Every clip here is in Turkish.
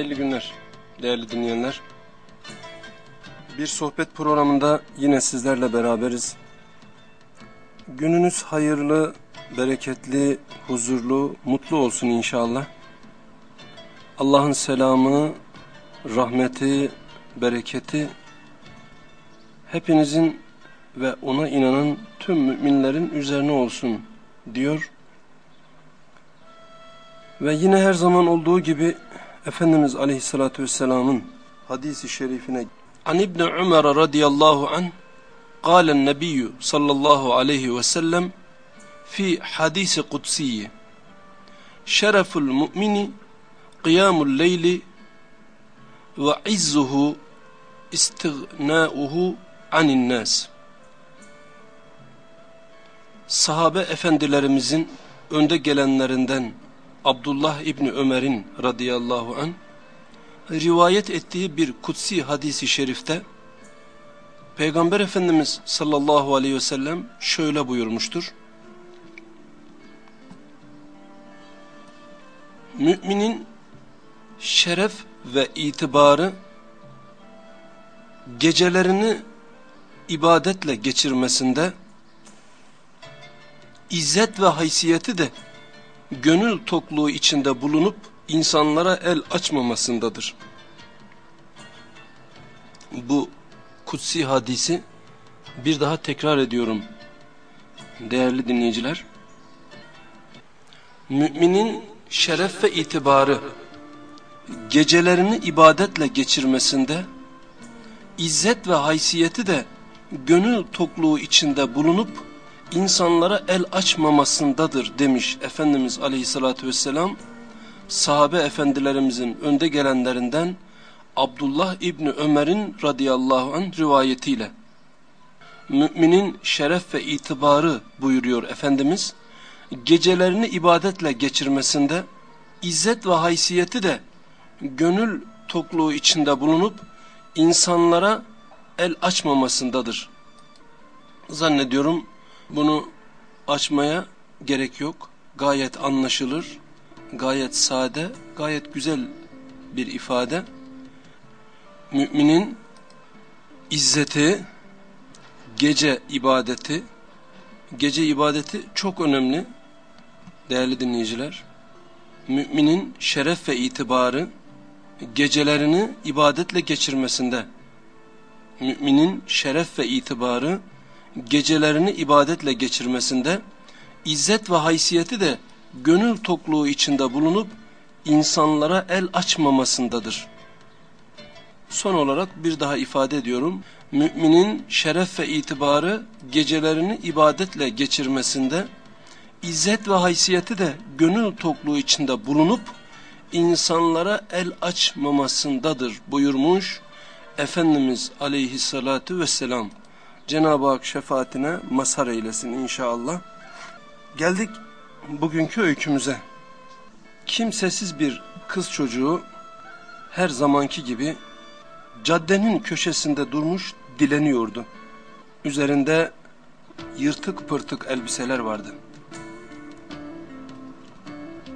Hayırlı günler değerli dinleyenler. Bir sohbet programında yine sizlerle beraberiz. Gününüz hayırlı, bereketli, huzurlu, mutlu olsun inşallah. Allah'ın selamı, rahmeti, bereketi hepinizin ve ona inanan tüm müminlerin üzerine olsun diyor. Ve yine her zaman olduğu gibi Efendimiz Aleyhisselatü Vesselam'ın hadisi şerifine An İbni Ömer radıyallahu an قال النبي صلى الله عليه وسلم في حديث قدسي شرف المؤمن قيام الليل وعزه استغناؤه عن الناس Sahabe efendilerimizin önde gelenlerinden Abdullah İbni Ömer'in radıyallahu an rivayet ettiği bir kutsi hadisi şerifte Peygamber Efendimiz sallallahu aleyhi ve sellem şöyle buyurmuştur. Müminin şeref ve itibarı gecelerini ibadetle geçirmesinde izzet ve haysiyeti de gönül tokluğu içinde bulunup insanlara el açmamasındadır. Bu kutsi hadisi bir daha tekrar ediyorum değerli dinleyiciler. Müminin şeref ve itibarı gecelerini ibadetle geçirmesinde izzet ve haysiyeti de gönül tokluğu içinde bulunup insanlara el açmamasındadır demiş Efendimiz Aleyhisselatü Vesselam sahabe efendilerimizin önde gelenlerinden Abdullah İbni Ömer'in radıyallahu an rivayetiyle. Müminin şeref ve itibarı buyuruyor Efendimiz. Gecelerini ibadetle geçirmesinde izzet ve haysiyeti de gönül tokluğu içinde bulunup insanlara el açmamasındadır. Zannediyorum bunu açmaya gerek yok. Gayet anlaşılır, gayet sade, gayet güzel bir ifade. Müminin izzeti, gece ibadeti, gece ibadeti çok önemli değerli dinleyiciler. Müminin şeref ve itibarı gecelerini ibadetle geçirmesinde. Müminin şeref ve itibarı gecelerini ibadetle geçirmesinde, izzet ve haysiyeti de gönül tokluğu içinde bulunup insanlara el açmamasındadır. Son olarak bir daha ifade ediyorum. Müminin şeref ve itibarı gecelerini ibadetle geçirmesinde, izzet ve haysiyeti de gönül tokluğu içinde bulunup insanlara el açmamasındadır buyurmuş Efendimiz aleyhissalatu vesselam. Cenab-ı Hak şefaatine mazhar eylesin inşallah. Geldik bugünkü öykümüze. Kimsesiz bir kız çocuğu her zamanki gibi caddenin köşesinde durmuş dileniyordu. Üzerinde yırtık pırtık elbiseler vardı.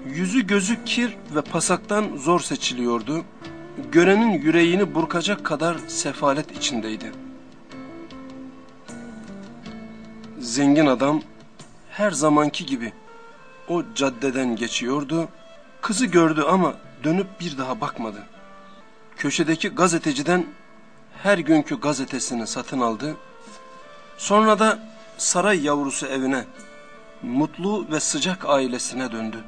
Yüzü gözü kir ve pasaktan zor seçiliyordu. Görenin yüreğini burkacak kadar sefalet içindeydi. Zengin adam her zamanki gibi o caddeden geçiyordu. Kızı gördü ama dönüp bir daha bakmadı. Köşedeki gazeteciden her günkü gazetesini satın aldı. Sonra da saray yavrusu evine, mutlu ve sıcak ailesine döndü.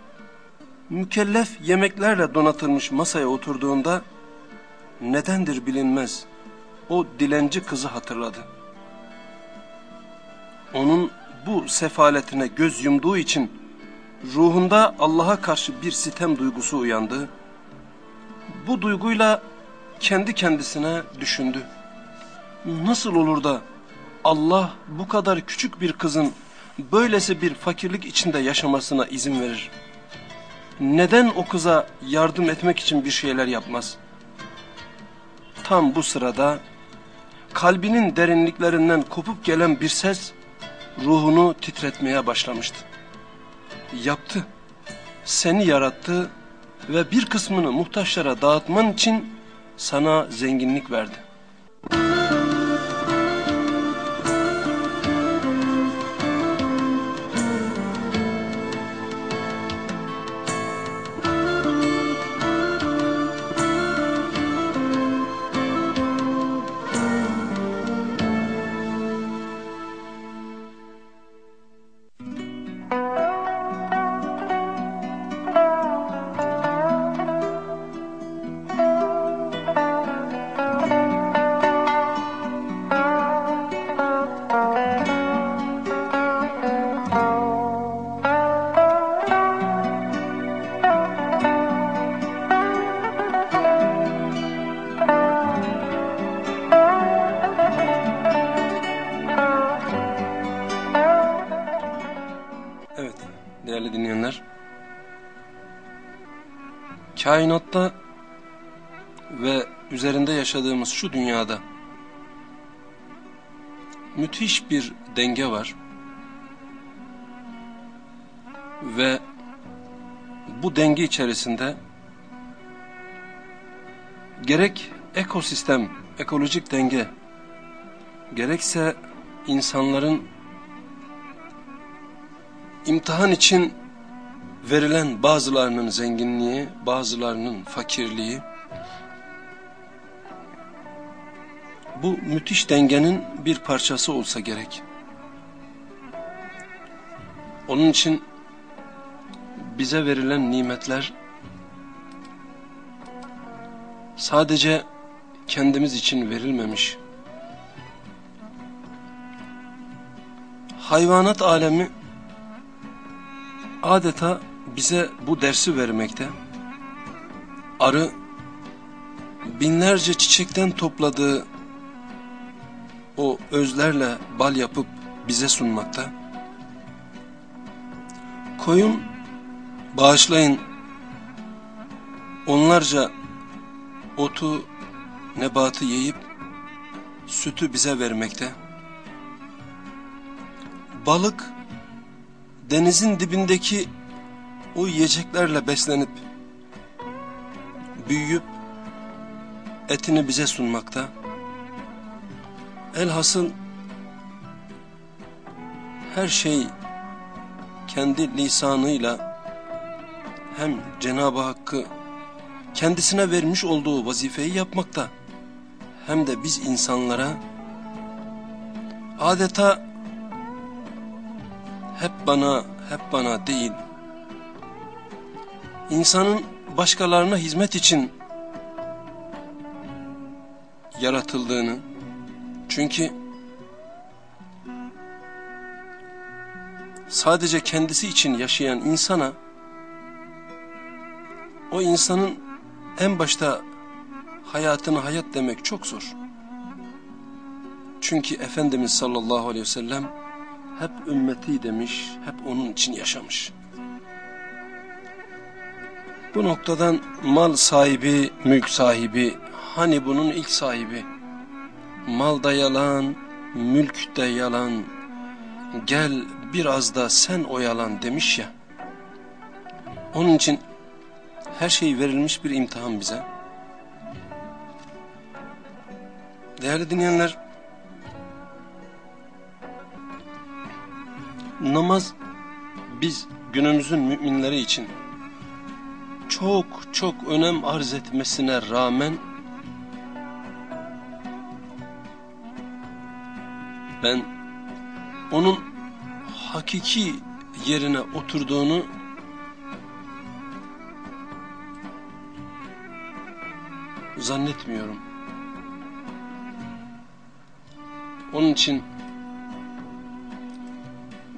Mükellef yemeklerle donatılmış masaya oturduğunda nedendir bilinmez o dilenci kızı hatırladı onun bu sefaletine göz yumduğu için ruhunda Allah'a karşı bir sitem duygusu uyandı. Bu duyguyla kendi kendisine düşündü. Nasıl olur da Allah bu kadar küçük bir kızın böylesi bir fakirlik içinde yaşamasına izin verir? Neden o kıza yardım etmek için bir şeyler yapmaz? Tam bu sırada kalbinin derinliklerinden kopup gelen bir ses ruhunu titretmeye başlamıştı. Yaptı. Seni yarattı, ve bir kısmını muhtaçlara dağıtman için sana zenginlik verdi. Kainatta ve üzerinde yaşadığımız şu dünyada müthiş bir denge var. Ve bu denge içerisinde gerek ekosistem, ekolojik denge, gerekse insanların imtihan için verilen bazılarının zenginliği, bazılarının fakirliği, bu müthiş dengenin bir parçası olsa gerek. Onun için bize verilen nimetler sadece kendimiz için verilmemiş. Hayvanat alemi adeta bize bu dersi vermekte. Arı binlerce çiçekten topladığı o özlerle bal yapıp bize sunmakta. Koyun bağışlayın onlarca otu nebatı yiyip sütü bize vermekte. Balık denizin dibindeki o yiyeceklerle beslenip büyüyüp etini bize sunmakta. Elhasıl her şey kendi lisanıyla hem Cenab-ı Hakk'ı kendisine vermiş olduğu vazifeyi yapmakta hem de biz insanlara adeta hep bana hep bana değil insanın başkalarına hizmet için yaratıldığını çünkü sadece kendisi için yaşayan insana o insanın en başta hayatını hayat demek çok zor. Çünkü Efendimiz sallallahu aleyhi ve sellem hep ümmeti demiş, hep onun için yaşamış. Bu noktadan mal sahibi, mülk sahibi, hani bunun ilk sahibi? Mal da yalan, mülk de yalan, gel biraz da sen oyalan demiş ya. Onun için her şey verilmiş bir imtihan bize. Değerli dinleyenler, namaz biz günümüzün müminleri için çok çok önem arz etmesine rağmen ben onun hakiki yerine oturduğunu zannetmiyorum. Onun için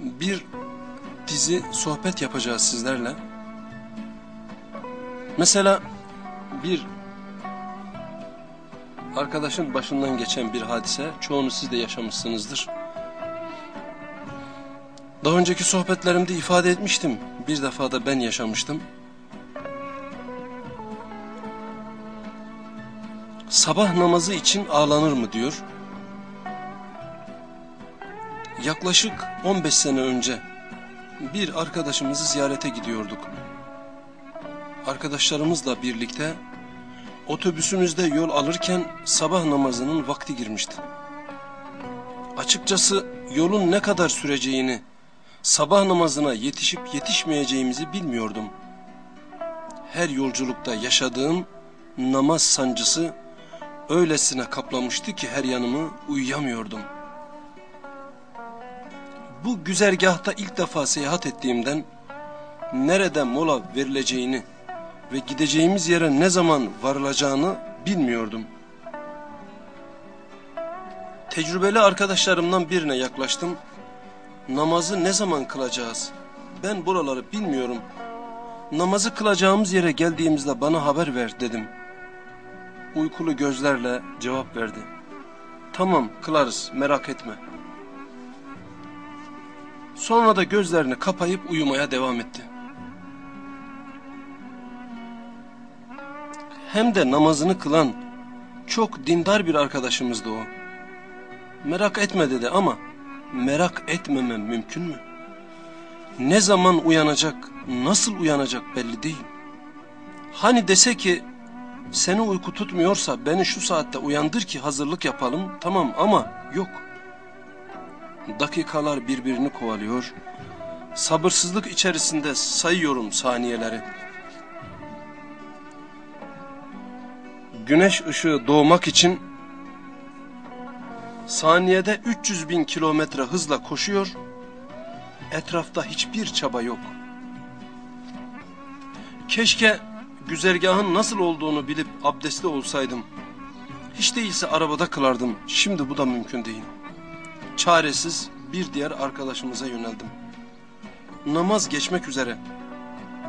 bir dizi sohbet yapacağız sizlerle. Mesela bir arkadaşın başından geçen bir hadise, çoğunu siz de yaşamışsınızdır. Daha önceki sohbetlerimde ifade etmiştim. Bir defa da ben yaşamıştım. Sabah namazı için ağlanır mı diyor. Yaklaşık 15 sene önce bir arkadaşımızı ziyarete gidiyorduk arkadaşlarımızla birlikte otobüsümüzde yol alırken sabah namazının vakti girmişti. Açıkçası yolun ne kadar süreceğini, sabah namazına yetişip yetişmeyeceğimizi bilmiyordum. Her yolculukta yaşadığım namaz sancısı öylesine kaplamıştı ki her yanımı uyuyamıyordum. Bu güzergahta ilk defa seyahat ettiğimden nerede mola verileceğini ve gideceğimiz yere ne zaman varılacağını bilmiyordum. Tecrübeli arkadaşlarımdan birine yaklaştım. Namazı ne zaman kılacağız? Ben buraları bilmiyorum. Namazı kılacağımız yere geldiğimizde bana haber ver dedim. Uykulu gözlerle cevap verdi. Tamam kılarız merak etme. Sonra da gözlerini kapayıp uyumaya devam etti. Hem de namazını kılan çok dindar bir arkadaşımızdı o. Merak etme dedi ama merak etmemem mümkün mü? Ne zaman uyanacak, nasıl uyanacak belli değil. Hani dese ki seni uyku tutmuyorsa beni şu saatte uyandır ki hazırlık yapalım tamam ama yok. Dakikalar birbirini kovalıyor. Sabırsızlık içerisinde sayıyorum saniyeleri. Güneş ışığı doğmak için saniyede 300 bin kilometre hızla koşuyor, etrafta hiçbir çaba yok. Keşke güzergahın nasıl olduğunu bilip abdestli olsaydım. Hiç değilse arabada kılardım, şimdi bu da mümkün değil. Çaresiz bir diğer arkadaşımıza yöneldim. Namaz geçmek üzere.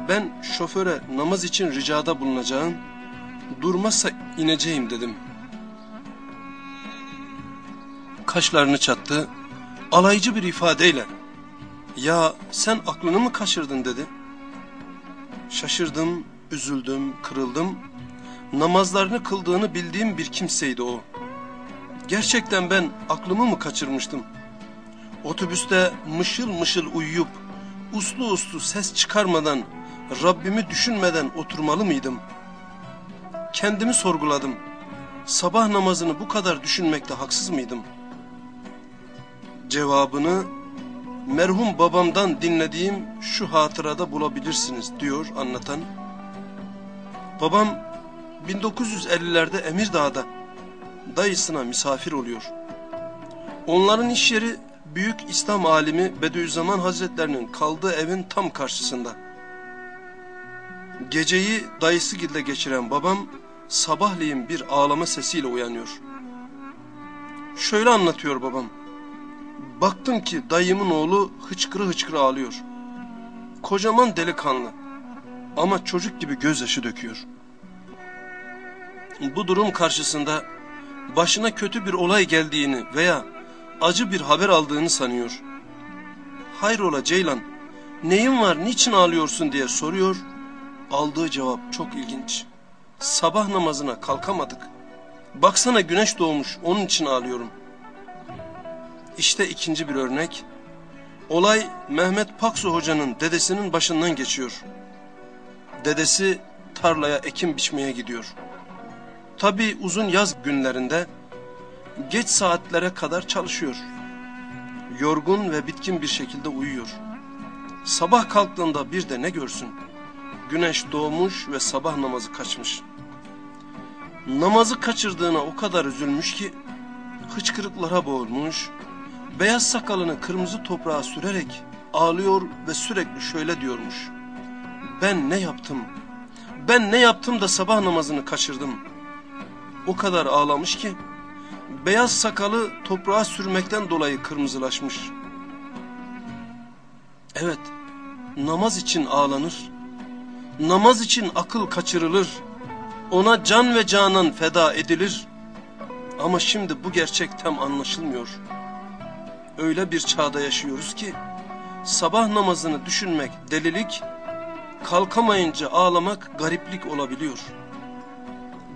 Ben şoföre namaz için ricada bulunacağım, durmazsa ineceğim dedim.'' kaşlarını çattı, alaycı bir ifadeyle ''Ya sen aklını mı kaçırdın?'' dedi. Şaşırdım, üzüldüm, kırıldım. Namazlarını kıldığını bildiğim bir kimseydi o. Gerçekten ben aklımı mı kaçırmıştım? Otobüste mışıl mışıl uyuyup, uslu uslu ses çıkarmadan, Rabbimi düşünmeden oturmalı mıydım? Kendimi sorguladım. Sabah namazını bu kadar düşünmekte haksız mıydım?'' cevabını merhum babamdan dinlediğim şu hatırada bulabilirsiniz diyor anlatan. Babam 1950'lerde Emirdağ'da dayısına misafir oluyor. Onların iş yeri büyük İslam alimi Bediüzzaman Hazretlerinin kaldığı evin tam karşısında. Geceyi dayısı gilde geçiren babam sabahleyin bir ağlama sesiyle uyanıyor. Şöyle anlatıyor babam. Baktım ki dayımın oğlu hıçkırı hıçkırı ağlıyor. Kocaman delikanlı ama çocuk gibi gözyaşı döküyor. Bu durum karşısında başına kötü bir olay geldiğini veya acı bir haber aldığını sanıyor. Hayrola Ceylan, neyin var, niçin ağlıyorsun diye soruyor. Aldığı cevap çok ilginç. Sabah namazına kalkamadık. Baksana güneş doğmuş, onun için ağlıyorum. İşte ikinci bir örnek. Olay Mehmet Paksu Hoca'nın dedesinin başından geçiyor. Dedesi tarlaya ekim biçmeye gidiyor. Tabi uzun yaz günlerinde geç saatlere kadar çalışıyor. Yorgun ve bitkin bir şekilde uyuyor. Sabah kalktığında bir de ne görsün? Güneş doğmuş ve sabah namazı kaçmış. Namazı kaçırdığına o kadar üzülmüş ki hıçkırıklara boğulmuş, beyaz sakalını kırmızı toprağa sürerek ağlıyor ve sürekli şöyle diyormuş. Ben ne yaptım? Ben ne yaptım da sabah namazını kaçırdım? O kadar ağlamış ki beyaz sakalı toprağa sürmekten dolayı kırmızılaşmış. Evet, namaz için ağlanır. Namaz için akıl kaçırılır. Ona can ve canan feda edilir. Ama şimdi bu gerçek tam anlaşılmıyor öyle bir çağda yaşıyoruz ki sabah namazını düşünmek delilik, kalkamayınca ağlamak gariplik olabiliyor.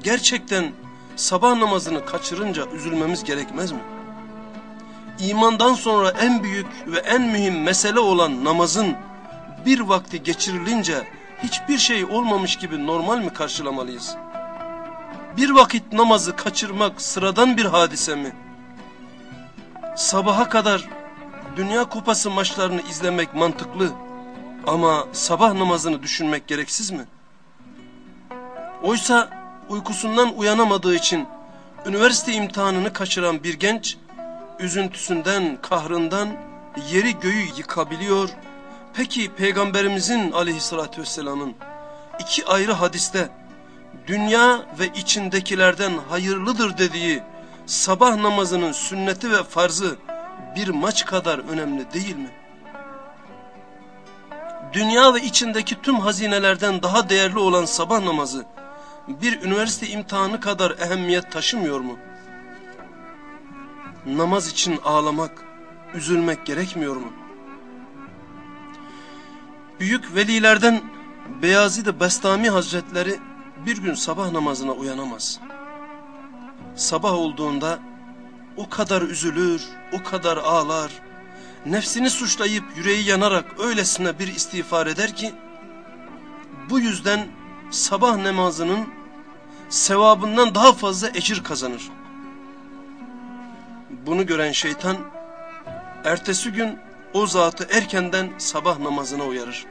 Gerçekten sabah namazını kaçırınca üzülmemiz gerekmez mi? İmandan sonra en büyük ve en mühim mesele olan namazın bir vakti geçirilince hiçbir şey olmamış gibi normal mi karşılamalıyız? Bir vakit namazı kaçırmak sıradan bir hadise mi? Sabaha kadar Dünya Kupası maçlarını izlemek mantıklı ama sabah namazını düşünmek gereksiz mi? Oysa uykusundan uyanamadığı için üniversite imtihanını kaçıran bir genç üzüntüsünden, kahrından yeri göğü yıkabiliyor. Peki Peygamberimizin aleyhissalatü vesselamın iki ayrı hadiste dünya ve içindekilerden hayırlıdır dediği sabah namazının sünneti ve farzı bir maç kadar önemli değil mi? Dünya ve içindeki tüm hazinelerden daha değerli olan sabah namazı bir üniversite imtihanı kadar ehemmiyet taşımıyor mu? Namaz için ağlamak, üzülmek gerekmiyor mu? Büyük velilerden Beyazid-i Bestami Hazretleri bir gün sabah namazına uyanamaz. Sabah olduğunda o kadar üzülür, o kadar ağlar, nefsini suçlayıp yüreği yanarak öylesine bir istiğfar eder ki, bu yüzden sabah namazının sevabından daha fazla ecir kazanır. Bunu gören şeytan, ertesi gün o zatı erkenden sabah namazına uyarır.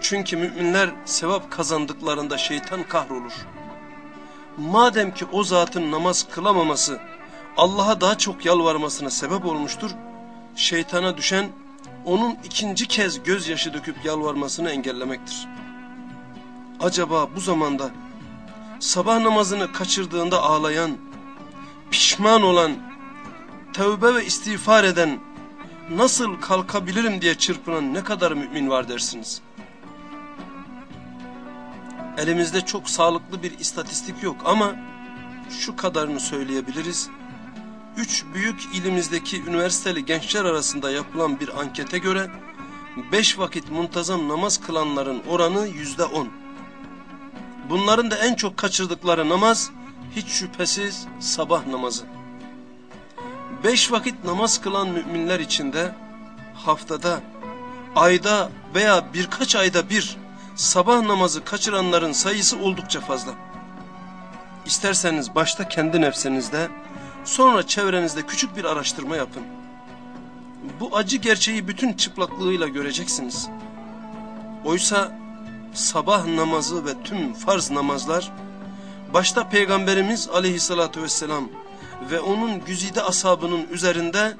Çünkü müminler sevap kazandıklarında şeytan kahrolur. Madem ki o zatın namaz kılamaması Allah'a daha çok yalvarmasına sebep olmuştur, şeytana düşen onun ikinci kez gözyaşı döküp yalvarmasını engellemektir. Acaba bu zamanda sabah namazını kaçırdığında ağlayan, pişman olan, tövbe ve istiğfar eden, nasıl kalkabilirim diye çırpınan ne kadar mümin var dersiniz? Elimizde çok sağlıklı bir istatistik yok ama şu kadarını söyleyebiliriz. Üç büyük ilimizdeki üniversiteli gençler arasında yapılan bir ankete göre beş vakit muntazam namaz kılanların oranı yüzde on. Bunların da en çok kaçırdıkları namaz hiç şüphesiz sabah namazı. Beş vakit namaz kılan müminler içinde haftada, ayda veya birkaç ayda bir sabah namazı kaçıranların sayısı oldukça fazla. İsterseniz başta kendi nefsinizde, sonra çevrenizde küçük bir araştırma yapın. Bu acı gerçeği bütün çıplaklığıyla göreceksiniz. Oysa sabah namazı ve tüm farz namazlar, başta Peygamberimiz aleyhissalatü vesselam ve onun güzide ashabının üzerinde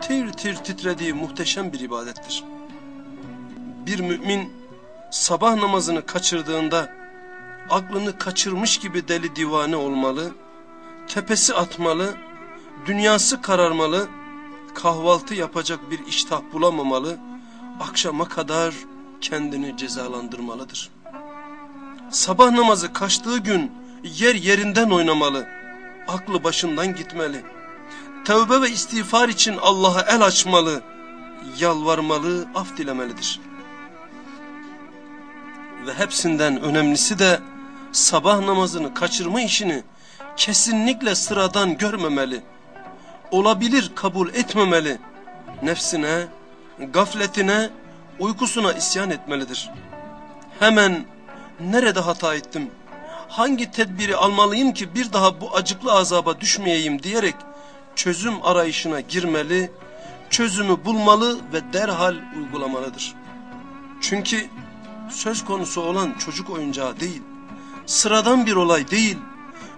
tir tir titrediği muhteşem bir ibadettir. Bir mümin sabah namazını kaçırdığında aklını kaçırmış gibi deli divane olmalı, tepesi atmalı, dünyası kararmalı, kahvaltı yapacak bir iştah bulamamalı, akşama kadar kendini cezalandırmalıdır. Sabah namazı kaçtığı gün yer yerinden oynamalı, aklı başından gitmeli. Tövbe ve istiğfar için Allah'a el açmalı, yalvarmalı, af dilemelidir. Ve hepsinden önemlisi de sabah namazını kaçırma işini kesinlikle sıradan görmemeli. Olabilir kabul etmemeli. Nefsine, gafletine, uykusuna isyan etmelidir. Hemen nerede hata ettim? Hangi tedbiri almalıyım ki bir daha bu acıklı azaba düşmeyeyim diyerek çözüm arayışına girmeli, çözümü bulmalı ve derhal uygulamalıdır. Çünkü söz konusu olan çocuk oyuncağı değil, sıradan bir olay değil,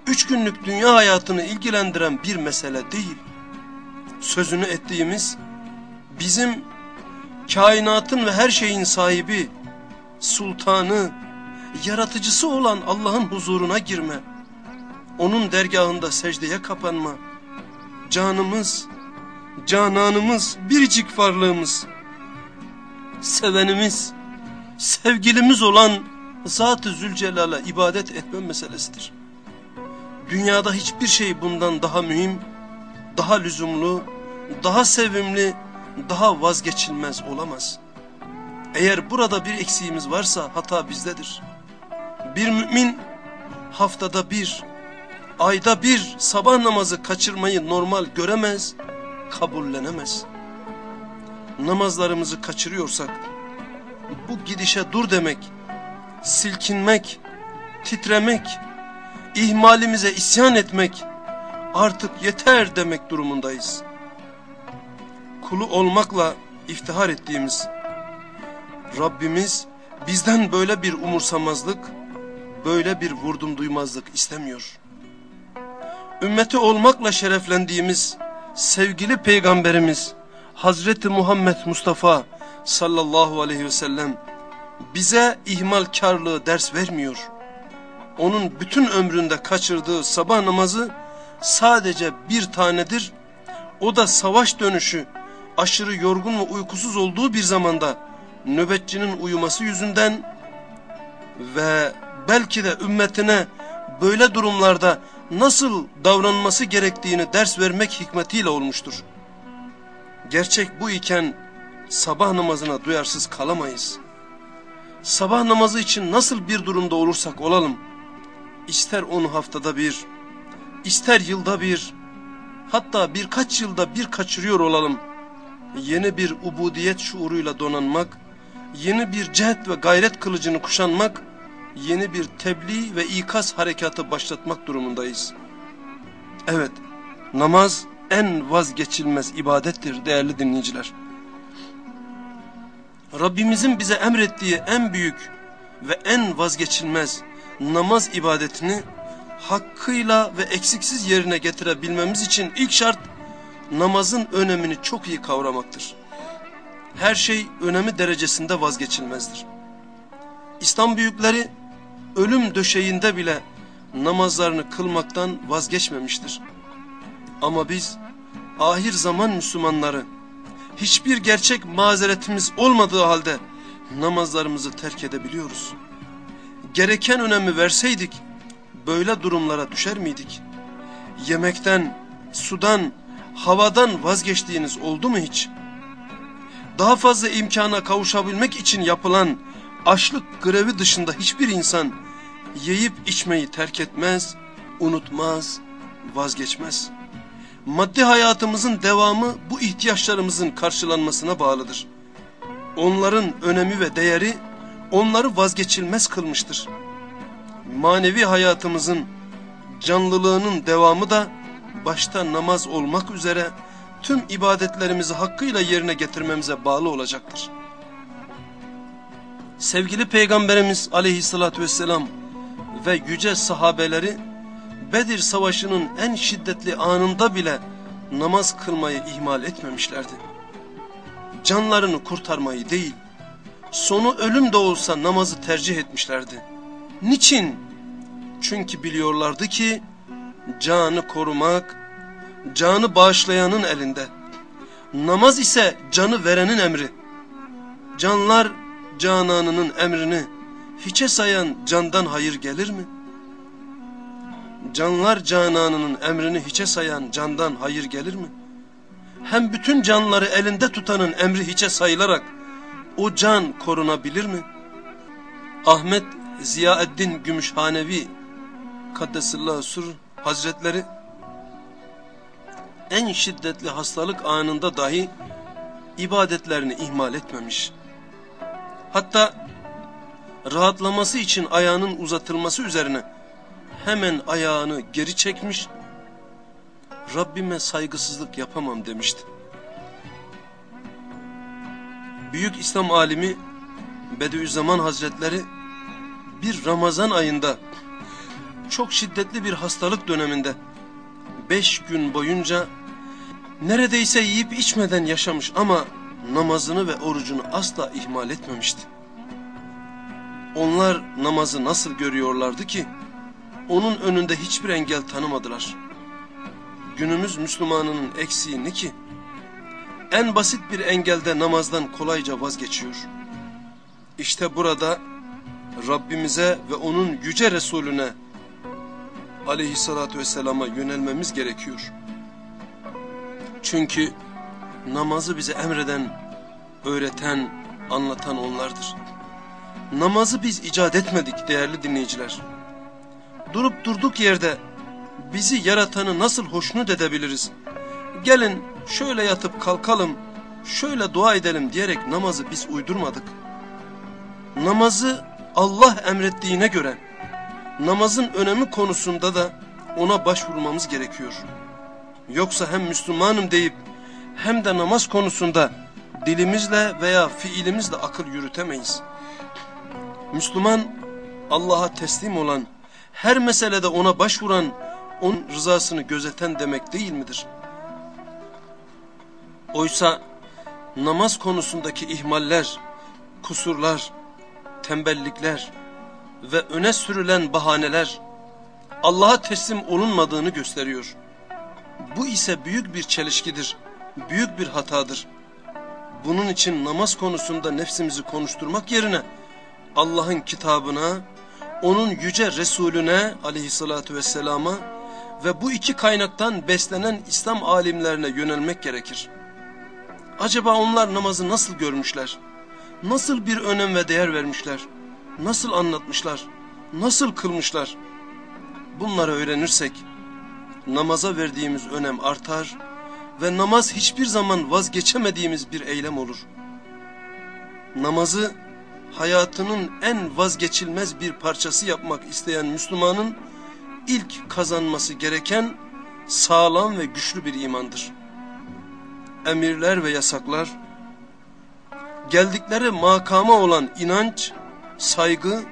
üç günlük dünya hayatını ilgilendiren bir mesele değil. Sözünü ettiğimiz, bizim kainatın ve her şeyin sahibi, sultanı, yaratıcısı olan Allah'ın huzuruna girme, onun dergahında secdeye kapanma, canımız, cananımız, biricik varlığımız, sevenimiz, sevgilimiz olan Zat-ı Zülcelal'a ibadet etme meselesidir. Dünyada hiçbir şey bundan daha mühim, daha lüzumlu, daha sevimli, daha vazgeçilmez olamaz. Eğer burada bir eksiğimiz varsa hata bizdedir. Bir mümin haftada bir, ayda bir sabah namazı kaçırmayı normal göremez, kabullenemez. Namazlarımızı kaçırıyorsak bu gidişe dur demek, silkinmek, titremek, ihmalimize isyan etmek artık yeter demek durumundayız. Kulu olmakla iftihar ettiğimiz Rabbimiz bizden böyle bir umursamazlık, böyle bir vurdum duymazlık istemiyor. Ümmeti olmakla şereflendiğimiz sevgili peygamberimiz Hazreti Muhammed Mustafa sallallahu aleyhi ve sellem bize ihmalkarlığı ders vermiyor. Onun bütün ömründe kaçırdığı sabah namazı sadece bir tanedir. O da savaş dönüşü aşırı yorgun ve uykusuz olduğu bir zamanda nöbetçinin uyuması yüzünden ve belki de ümmetine böyle durumlarda nasıl davranması gerektiğini ders vermek hikmetiyle olmuştur. Gerçek bu iken sabah namazına duyarsız kalamayız. Sabah namazı için nasıl bir durumda olursak olalım, ister onu haftada bir, ister yılda bir, hatta birkaç yılda bir kaçırıyor olalım, yeni bir ubudiyet şuuruyla donanmak, yeni bir cehet ve gayret kılıcını kuşanmak, yeni bir tebliğ ve ikaz harekatı başlatmak durumundayız. Evet, namaz en vazgeçilmez ibadettir değerli dinleyiciler. Rabbimizin bize emrettiği en büyük ve en vazgeçilmez namaz ibadetini hakkıyla ve eksiksiz yerine getirebilmemiz için ilk şart namazın önemini çok iyi kavramaktır. Her şey önemi derecesinde vazgeçilmezdir. İslam büyükleri ölüm döşeğinde bile namazlarını kılmaktan vazgeçmemiştir. Ama biz ahir zaman Müslümanları hiçbir gerçek mazeretimiz olmadığı halde namazlarımızı terk edebiliyoruz. Gereken önemi verseydik böyle durumlara düşer miydik? Yemekten, sudan, havadan vazgeçtiğiniz oldu mu hiç? Daha fazla imkana kavuşabilmek için yapılan açlık grevi dışında hiçbir insan yiyip içmeyi terk etmez, unutmaz, vazgeçmez. Maddi hayatımızın devamı bu ihtiyaçlarımızın karşılanmasına bağlıdır. Onların önemi ve değeri onları vazgeçilmez kılmıştır. Manevi hayatımızın canlılığının devamı da başta namaz olmak üzere tüm ibadetlerimizi hakkıyla yerine getirmemize bağlı olacaktır. Sevgili Peygamberimiz aleyhissalatü vesselam ve yüce sahabeleri Bedir Savaşı'nın en şiddetli anında bile namaz kılmayı ihmal etmemişlerdi. Canlarını kurtarmayı değil, sonu ölüm de olsa namazı tercih etmişlerdi. Niçin? Çünkü biliyorlardı ki canı korumak, canı bağışlayanın elinde. Namaz ise canı verenin emri. Canlar cananının emrini hiçe sayan candan hayır gelir mi? Canlar cananının emrini hiçe sayan candan hayır gelir mi? Hem bütün canları elinde tutanın emri hiçe sayılarak o can korunabilir mi? Ahmet Ziyaeddin Gümüşhanevi Kaddesallahu Sur Hazretleri en şiddetli hastalık anında dahi ibadetlerini ihmal etmemiş. Hatta rahatlaması için ayağının uzatılması üzerine hemen ayağını geri çekmiş, Rabbime saygısızlık yapamam demişti. Büyük İslam alimi Bediüzzaman Hazretleri bir Ramazan ayında çok şiddetli bir hastalık döneminde beş gün boyunca neredeyse yiyip içmeden yaşamış ama namazını ve orucunu asla ihmal etmemişti. Onlar namazı nasıl görüyorlardı ki onun önünde hiçbir engel tanımadılar. Günümüz Müslümanının eksiği ne ki? En basit bir engelde namazdan kolayca vazgeçiyor. İşte burada Rabbimize ve onun yüce Resulüne aleyhissalatü vesselama yönelmemiz gerekiyor. Çünkü namazı bize emreden, öğreten, anlatan onlardır. Namazı biz icat etmedik değerli dinleyiciler. Durup durduk yerde bizi yaratanı nasıl hoşnut edebiliriz? Gelin şöyle yatıp kalkalım, şöyle dua edelim diyerek namazı biz uydurmadık. Namazı Allah emrettiğine göre namazın önemi konusunda da ona başvurmamız gerekiyor. Yoksa hem Müslümanım deyip hem de namaz konusunda dilimizle veya fiilimizle akıl yürütemeyiz. Müslüman Allah'a teslim olan, her meselede ona başvuran, onun rızasını gözeten demek değil midir? Oysa namaz konusundaki ihmaller, kusurlar, tembellikler ve öne sürülen bahaneler Allah'a teslim olunmadığını gösteriyor. Bu ise büyük bir çelişkidir, büyük bir hatadır. Bunun için namaz konusunda nefsimizi konuşturmak yerine Allah'ın kitabına, onun yüce Resulüne aleyhissalatü vesselama ve bu iki kaynaktan beslenen İslam alimlerine yönelmek gerekir. Acaba onlar namazı nasıl görmüşler? Nasıl bir önem ve değer vermişler? Nasıl anlatmışlar? Nasıl kılmışlar? Bunları öğrenirsek namaza verdiğimiz önem artar ve namaz hiçbir zaman vazgeçemediğimiz bir eylem olur. Namazı hayatının en vazgeçilmez bir parçası yapmak isteyen Müslümanın ilk kazanması gereken sağlam ve güçlü bir imandır. Emirler ve yasaklar, geldikleri makama olan inanç, saygı,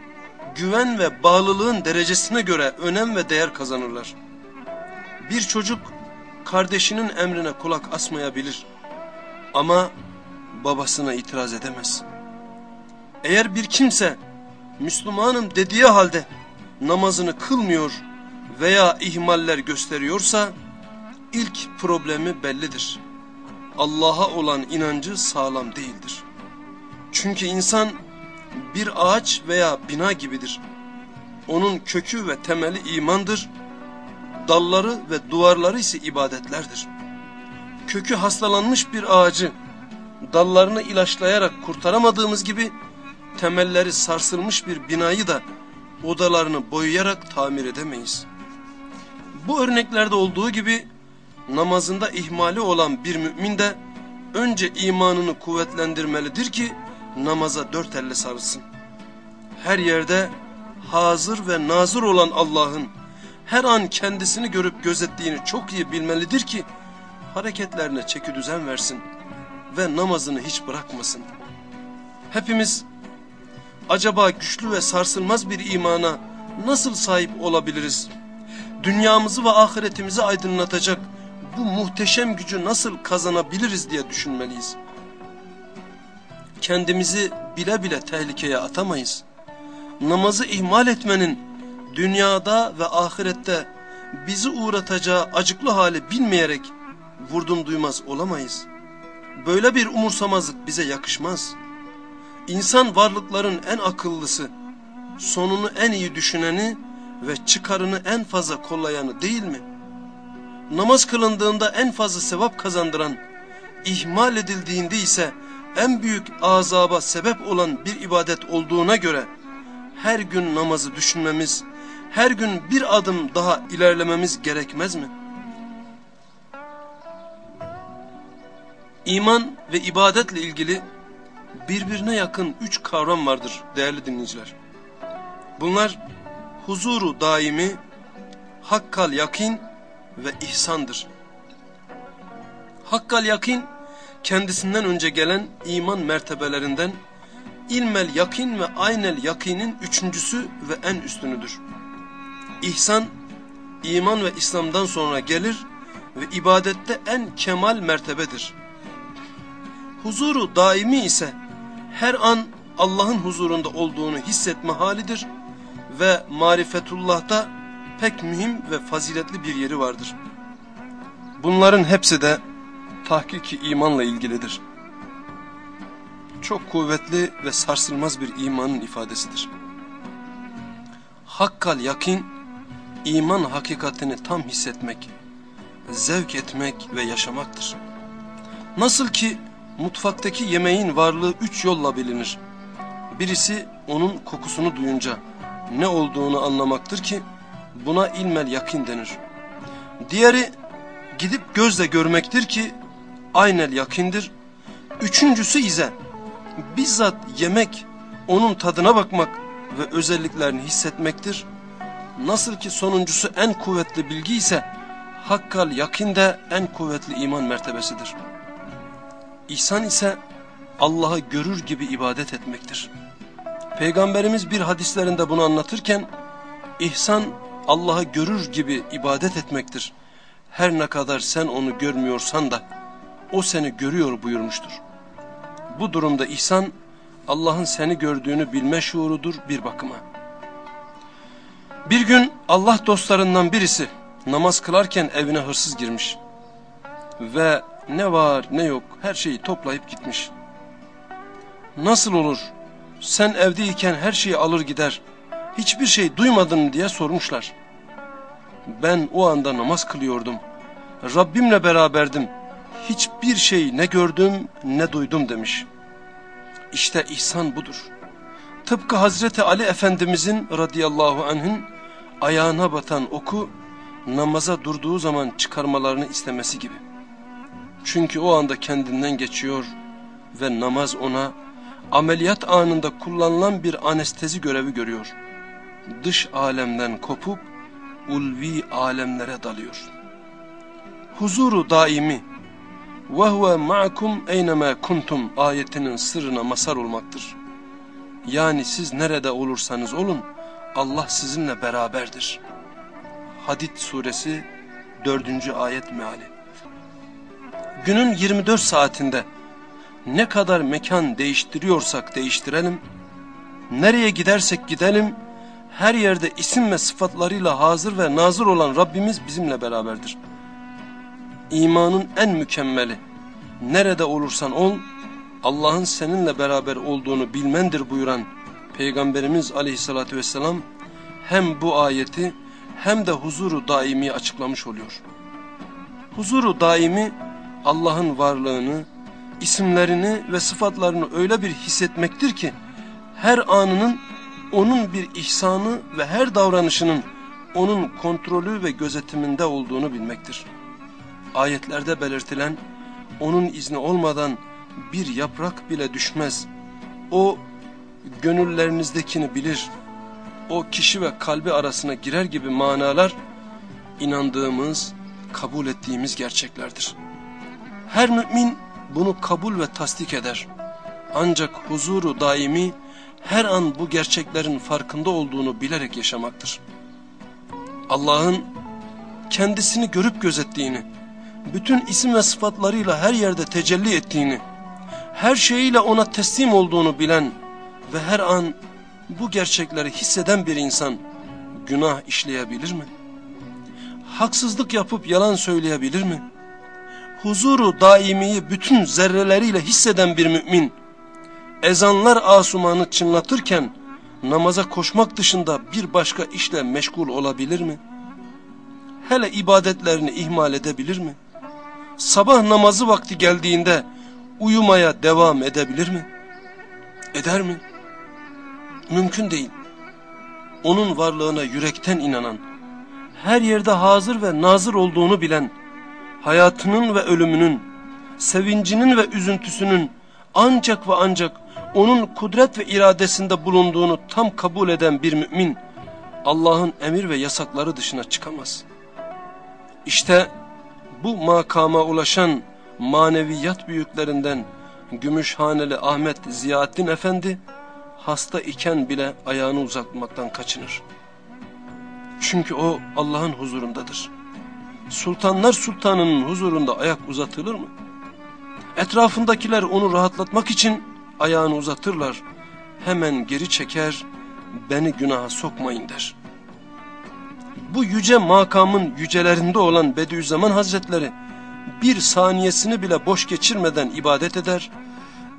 güven ve bağlılığın derecesine göre önem ve değer kazanırlar. Bir çocuk kardeşinin emrine kulak asmayabilir ama babasına itiraz edemez. Eğer bir kimse Müslümanım dediği halde namazını kılmıyor veya ihmaller gösteriyorsa ilk problemi bellidir. Allah'a olan inancı sağlam değildir. Çünkü insan bir ağaç veya bina gibidir. Onun kökü ve temeli imandır. Dalları ve duvarları ise ibadetlerdir. Kökü hastalanmış bir ağacı dallarını ilaçlayarak kurtaramadığımız gibi temelleri sarsılmış bir binayı da odalarını boyayarak tamir edemeyiz. Bu örneklerde olduğu gibi namazında ihmali olan bir mümin de önce imanını kuvvetlendirmelidir ki namaza dört elle sarılsın. Her yerde hazır ve nazır olan Allah'ın her an kendisini görüp gözettiğini çok iyi bilmelidir ki hareketlerine çeki düzen versin ve namazını hiç bırakmasın. Hepimiz acaba güçlü ve sarsılmaz bir imana nasıl sahip olabiliriz? Dünyamızı ve ahiretimizi aydınlatacak bu muhteşem gücü nasıl kazanabiliriz diye düşünmeliyiz. Kendimizi bile bile tehlikeye atamayız. Namazı ihmal etmenin dünyada ve ahirette bizi uğratacağı acıklı hali bilmeyerek vurdum duymaz olamayız. Böyle bir umursamazlık bize yakışmaz. İnsan varlıkların en akıllısı, sonunu en iyi düşüneni ve çıkarını en fazla kollayanı değil mi? Namaz kılındığında en fazla sevap kazandıran, ihmal edildiğinde ise en büyük azaba sebep olan bir ibadet olduğuna göre her gün namazı düşünmemiz, her gün bir adım daha ilerlememiz gerekmez mi? İman ve ibadetle ilgili birbirine yakın üç kavram vardır değerli dinleyiciler. Bunlar huzuru daimi, hakkal yakin ve ihsandır. Hakkal yakin kendisinden önce gelen iman mertebelerinden ilmel yakin ve aynel yakinin üçüncüsü ve en üstünüdür. İhsan, iman ve İslam'dan sonra gelir ve ibadette en kemal mertebedir. Huzuru daimi ise her an Allah'ın huzurunda olduğunu hissetme halidir ve marifetullah'ta pek mühim ve faziletli bir yeri vardır. Bunların hepsi de tahkiki imanla ilgilidir. Çok kuvvetli ve sarsılmaz bir imanın ifadesidir. Hakkal yakin, iman hakikatini tam hissetmek, zevk etmek ve yaşamaktır. Nasıl ki mutfaktaki yemeğin varlığı üç yolla bilinir. Birisi onun kokusunu duyunca ne olduğunu anlamaktır ki buna ilmel yakin denir. Diğeri gidip gözle görmektir ki aynel yakindir. Üçüncüsü ise bizzat yemek, onun tadına bakmak, ve özelliklerini hissetmektir. Nasıl ki sonuncusu en kuvvetli bilgi ise hakkal yakinde en kuvvetli iman mertebesidir. İhsan ise Allah'ı görür gibi ibadet etmektir. Peygamberimiz bir hadislerinde bunu anlatırken ihsan Allah'ı görür gibi ibadet etmektir. Her ne kadar sen onu görmüyorsan da o seni görüyor buyurmuştur. Bu durumda ihsan Allah'ın seni gördüğünü bilme şuurudur bir bakıma. Bir gün Allah dostlarından birisi namaz kılarken evine hırsız girmiş. Ve ne var ne yok her şeyi toplayıp gitmiş. Nasıl olur sen evdeyken her şeyi alır gider hiçbir şey duymadın diye sormuşlar. Ben o anda namaz kılıyordum. Rabbimle beraberdim. Hiçbir şey ne gördüm ne duydum demiş. İşte ihsan budur. Tıpkı Hazreti Ali Efendimizin radıyallahu anh'ın ayağına batan oku namaza durduğu zaman çıkarmalarını istemesi gibi. Çünkü o anda kendinden geçiyor ve namaz ona ameliyat anında kullanılan bir anestezi görevi görüyor. Dış alemden kopup ulvi alemlere dalıyor. Huzuru daimi ve huve ma'akum eyneme kuntum ayetinin sırrına masar olmaktır. Yani siz nerede olursanız olun Allah sizinle beraberdir. Hadid suresi 4. ayet meali. Günün 24 saatinde ne kadar mekan değiştiriyorsak değiştirelim, nereye gidersek gidelim, her yerde isim ve sıfatlarıyla hazır ve nazır olan Rabbimiz bizimle beraberdir. İmanın en mükemmeli, nerede olursan ol, Allah'ın seninle beraber olduğunu bilmendir buyuran Peygamberimiz aleyhissalatü vesselam, hem bu ayeti hem de huzuru daimi açıklamış oluyor. Huzuru daimi Allah'ın varlığını, isimlerini ve sıfatlarını öyle bir hissetmektir ki her anının onun bir ihsanı ve her davranışının onun kontrolü ve gözetiminde olduğunu bilmektir. Ayetlerde belirtilen onun izni olmadan bir yaprak bile düşmez. O gönüllerinizdekini bilir. O kişi ve kalbi arasına girer gibi manalar inandığımız, kabul ettiğimiz gerçeklerdir. Her mümin bunu kabul ve tasdik eder. Ancak huzuru daimi her an bu gerçeklerin farkında olduğunu bilerek yaşamaktır. Allah'ın kendisini görüp gözettiğini, bütün isim ve sıfatlarıyla her yerde tecelli ettiğini, her şeyiyle ona teslim olduğunu bilen ve her an bu gerçekleri hisseden bir insan günah işleyebilir mi? Haksızlık yapıp yalan söyleyebilir mi? huzuru daimiyi bütün zerreleriyle hisseden bir mümin, ezanlar asumanı çınlatırken namaza koşmak dışında bir başka işle meşgul olabilir mi? Hele ibadetlerini ihmal edebilir mi? Sabah namazı vakti geldiğinde uyumaya devam edebilir mi? Eder mi? Mümkün değil. Onun varlığına yürekten inanan, her yerde hazır ve nazır olduğunu bilen, hayatının ve ölümünün, sevincinin ve üzüntüsünün ancak ve ancak onun kudret ve iradesinde bulunduğunu tam kabul eden bir mümin, Allah'ın emir ve yasakları dışına çıkamaz. İşte bu makama ulaşan maneviyat büyüklerinden Gümüşhaneli Ahmet Ziyaddin Efendi, hasta iken bile ayağını uzatmaktan kaçınır. Çünkü o Allah'ın huzurundadır sultanlar sultanının huzurunda ayak uzatılır mı? Etrafındakiler onu rahatlatmak için ayağını uzatırlar. Hemen geri çeker, beni günaha sokmayın der. Bu yüce makamın yücelerinde olan Bediüzzaman Hazretleri bir saniyesini bile boş geçirmeden ibadet eder,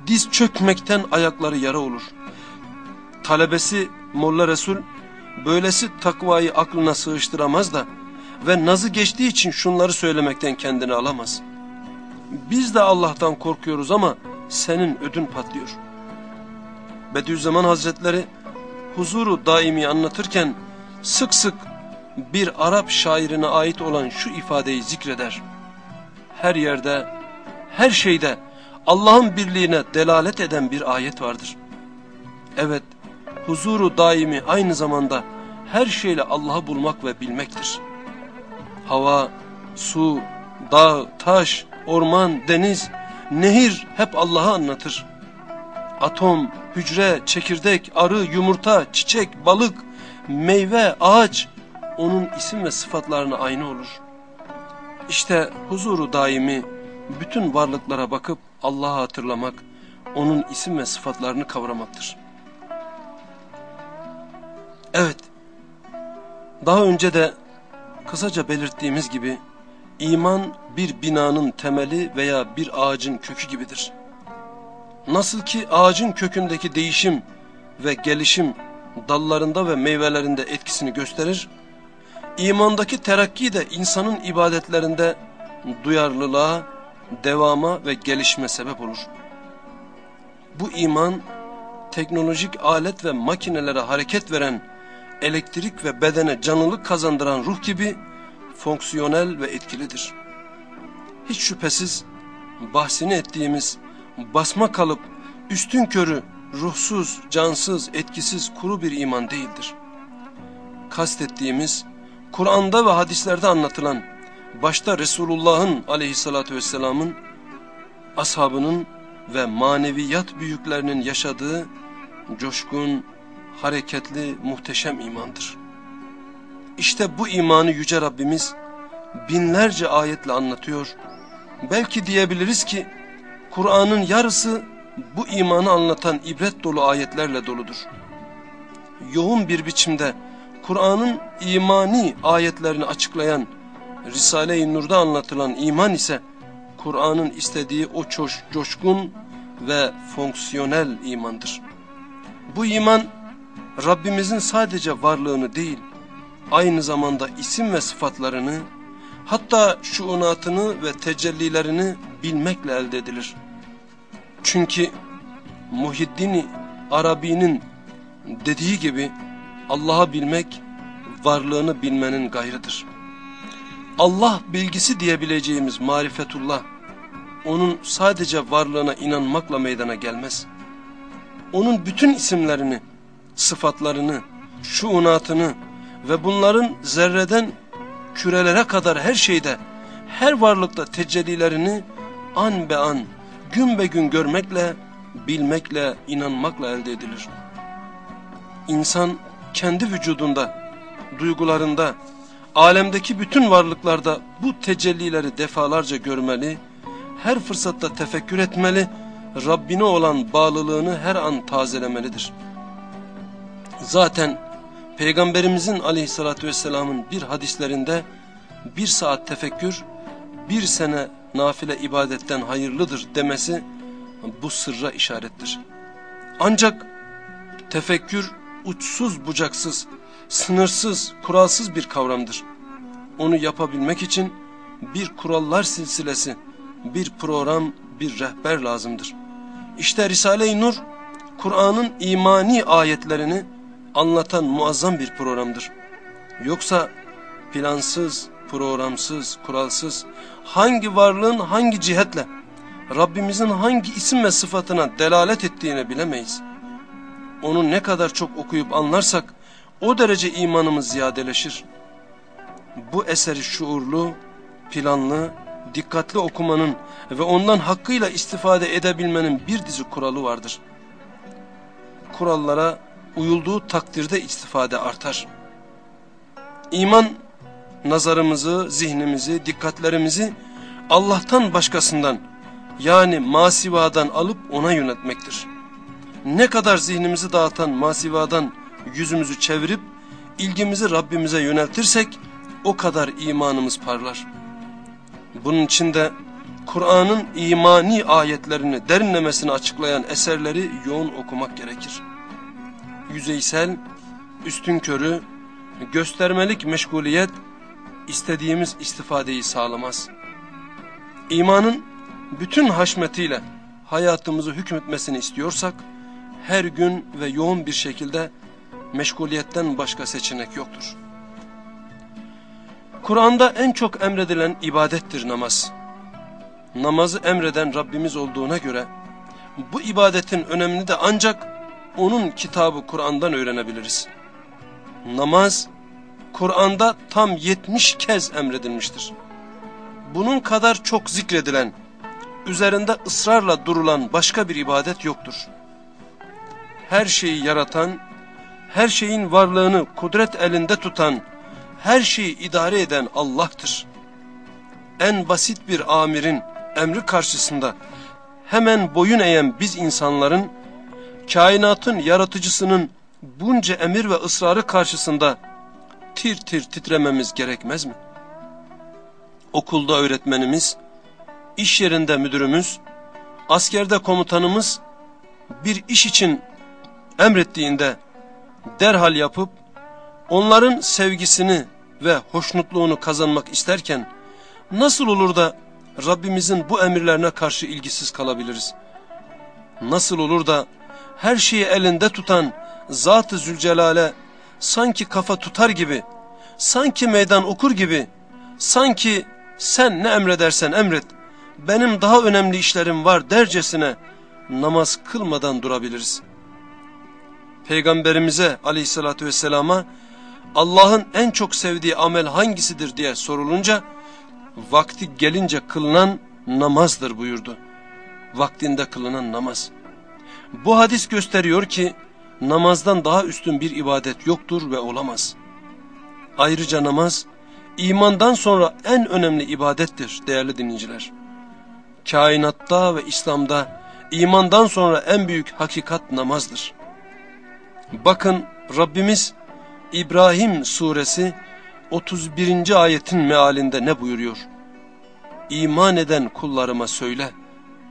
diz çökmekten ayakları yara olur. Talebesi Molla Resul böylesi takvayı aklına sığıştıramaz da ve nazı geçtiği için şunları söylemekten kendini alamaz. Biz de Allah'tan korkuyoruz ama senin ödün patlıyor. Bediüzzaman Hazretleri huzuru daimi anlatırken sık sık bir Arap şairine ait olan şu ifadeyi zikreder. Her yerde, her şeyde Allah'ın birliğine delalet eden bir ayet vardır. Evet, huzuru daimi aynı zamanda her şeyle Allah'ı bulmak ve bilmektir. Hava, su, dağ, taş, orman, deniz, nehir hep Allah'ı anlatır. Atom, hücre, çekirdek, arı, yumurta, çiçek, balık, meyve, ağaç onun isim ve sıfatlarına aynı olur. İşte huzuru daimi bütün varlıklara bakıp Allah'ı hatırlamak, onun isim ve sıfatlarını kavramaktır. Evet, daha önce de kısaca belirttiğimiz gibi iman bir binanın temeli veya bir ağacın kökü gibidir. Nasıl ki ağacın kökündeki değişim ve gelişim dallarında ve meyvelerinde etkisini gösterir, imandaki terakki de insanın ibadetlerinde duyarlılığa, devama ve gelişme sebep olur. Bu iman, teknolojik alet ve makinelere hareket veren, elektrik ve bedene canlılık kazandıran ruh gibi fonksiyonel ve etkilidir. Hiç şüphesiz bahsini ettiğimiz basma kalıp üstün körü, ruhsuz, cansız, etkisiz, kuru bir iman değildir. Kastettiğimiz Kur'an'da ve hadislerde anlatılan başta Resulullah'ın aleyhissalatü vesselamın ashabının ve maneviyat büyüklerinin yaşadığı coşkun, hareketli, muhteşem imandır. İşte bu imanı Yüce Rabbimiz binlerce ayetle anlatıyor. Belki diyebiliriz ki Kur'an'ın yarısı bu imanı anlatan ibret dolu ayetlerle doludur. Yoğun bir biçimde Kur'an'ın imani ayetlerini açıklayan Risale-i Nur'da anlatılan iman ise Kur'an'ın istediği o coş, coşkun ve fonksiyonel imandır. Bu iman Rabbimizin sadece varlığını değil, aynı zamanda isim ve sıfatlarını, hatta şuunatını ve tecellilerini bilmekle elde edilir. Çünkü Muhiddin Arabi'nin dediği gibi Allah'ı bilmek varlığını bilmenin gayrıdır. Allah bilgisi diyebileceğimiz marifetullah, onun sadece varlığına inanmakla meydana gelmez. Onun bütün isimlerini, sıfatlarını, şuunatını ve bunların zerreden kürelere kadar her şeyde, her varlıkta tecellilerini an be an, gün be gün görmekle, bilmekle, inanmakla elde edilir. İnsan kendi vücudunda, duygularında, alemdeki bütün varlıklarda bu tecellileri defalarca görmeli, her fırsatta tefekkür etmeli, Rabbine olan bağlılığını her an tazelemelidir. Zaten Peygamberimizin aleyhissalatü vesselamın bir hadislerinde bir saat tefekkür, bir sene nafile ibadetten hayırlıdır demesi bu sırra işarettir. Ancak tefekkür uçsuz bucaksız, sınırsız, kuralsız bir kavramdır. Onu yapabilmek için bir kurallar silsilesi, bir program, bir rehber lazımdır. İşte Risale-i Nur, Kur'an'ın imani ayetlerini anlatan muazzam bir programdır. Yoksa plansız, programsız, kuralsız, hangi varlığın hangi cihetle, Rabbimizin hangi isim ve sıfatına delalet ettiğini bilemeyiz. Onu ne kadar çok okuyup anlarsak, o derece imanımız ziyadeleşir. Bu eseri şuurlu, planlı, dikkatli okumanın ve ondan hakkıyla istifade edebilmenin bir dizi kuralı vardır. Kurallara uyulduğu takdirde istifade artar. İman, nazarımızı, zihnimizi, dikkatlerimizi Allah'tan başkasından yani masivadan alıp ona yönetmektir. Ne kadar zihnimizi dağıtan masivadan yüzümüzü çevirip ilgimizi Rabbimize yöneltirsek o kadar imanımız parlar. Bunun için de Kur'an'ın imani ayetlerini derinlemesine açıklayan eserleri yoğun okumak gerekir. Yüzeysel, üstünkörü, göstermelik meşguliyet istediğimiz istifadeyi sağlamaz. İmanın bütün haşmetiyle hayatımızı hükmetmesini istiyorsak, her gün ve yoğun bir şekilde meşguliyetten başka seçenek yoktur. Kur'an'da en çok emredilen ibadettir namaz. Namazı emreden Rabbimiz olduğuna göre bu ibadetin önemini de ancak onun kitabı Kur'an'dan öğrenebiliriz. Namaz, Kur'an'da tam 70 kez emredilmiştir. Bunun kadar çok zikredilen, üzerinde ısrarla durulan başka bir ibadet yoktur. Her şeyi yaratan, her şeyin varlığını kudret elinde tutan, her şeyi idare eden Allah'tır. En basit bir amirin emri karşısında hemen boyun eğen biz insanların, kainatın yaratıcısının bunca emir ve ısrarı karşısında tir tir titrememiz gerekmez mi? Okulda öğretmenimiz, iş yerinde müdürümüz, askerde komutanımız bir iş için emrettiğinde derhal yapıp onların sevgisini ve hoşnutluğunu kazanmak isterken nasıl olur da Rabbimizin bu emirlerine karşı ilgisiz kalabiliriz? Nasıl olur da her şeyi elinde tutan Zat-ı Zülcelal'e sanki kafa tutar gibi, sanki meydan okur gibi, sanki sen ne emredersen emret, benim daha önemli işlerim var dercesine namaz kılmadan durabiliriz. Peygamberimize aleyhissalatü vesselama Allah'ın en çok sevdiği amel hangisidir diye sorulunca vakti gelince kılınan namazdır buyurdu. Vaktinde kılınan namaz. Bu hadis gösteriyor ki namazdan daha üstün bir ibadet yoktur ve olamaz. Ayrıca namaz imandan sonra en önemli ibadettir değerli dinleyiciler. Kainatta ve İslam'da imandan sonra en büyük hakikat namazdır. Bakın Rabbimiz İbrahim suresi 31. ayetin mealinde ne buyuruyor? İman eden kullarıma söyle,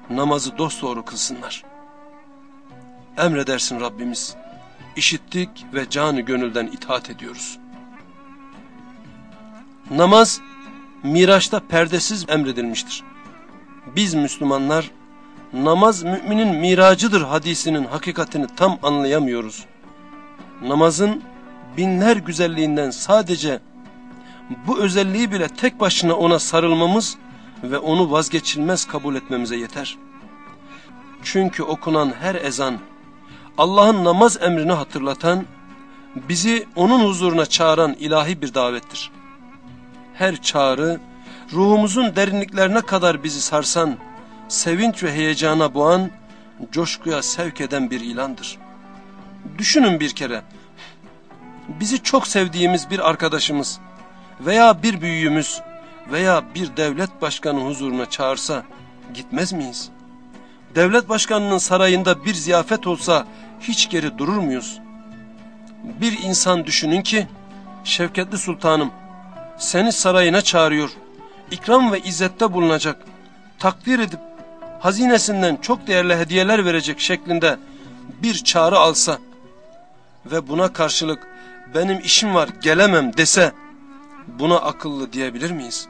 namazı dosdoğru kılsınlar. Emredersin Rabbimiz, işittik ve canı gönülden itaat ediyoruz. Namaz, Miraç'ta perdesiz emredilmiştir. Biz Müslümanlar, namaz müminin miracıdır hadisinin hakikatini tam anlayamıyoruz. Namazın binler güzelliğinden sadece bu özelliği bile tek başına ona sarılmamız ve onu vazgeçilmez kabul etmemize yeter. Çünkü okunan her ezan Allah'ın namaz emrini hatırlatan, bizi onun huzuruna çağıran ilahi bir davettir. Her çağrı, ruhumuzun derinliklerine kadar bizi sarsan, sevinç ve heyecana boğan, coşkuya sevk eden bir ilandır. Düşünün bir kere, bizi çok sevdiğimiz bir arkadaşımız veya bir büyüğümüz veya bir devlet başkanı huzuruna çağırsa gitmez miyiz? Devlet başkanının sarayında bir ziyafet olsa hiç geri durur muyuz? Bir insan düşünün ki Şevketli Sultanım seni sarayına çağırıyor, ikram ve izzette bulunacak, takdir edip hazinesinden çok değerli hediyeler verecek şeklinde bir çağrı alsa ve buna karşılık benim işim var gelemem dese buna akıllı diyebilir miyiz?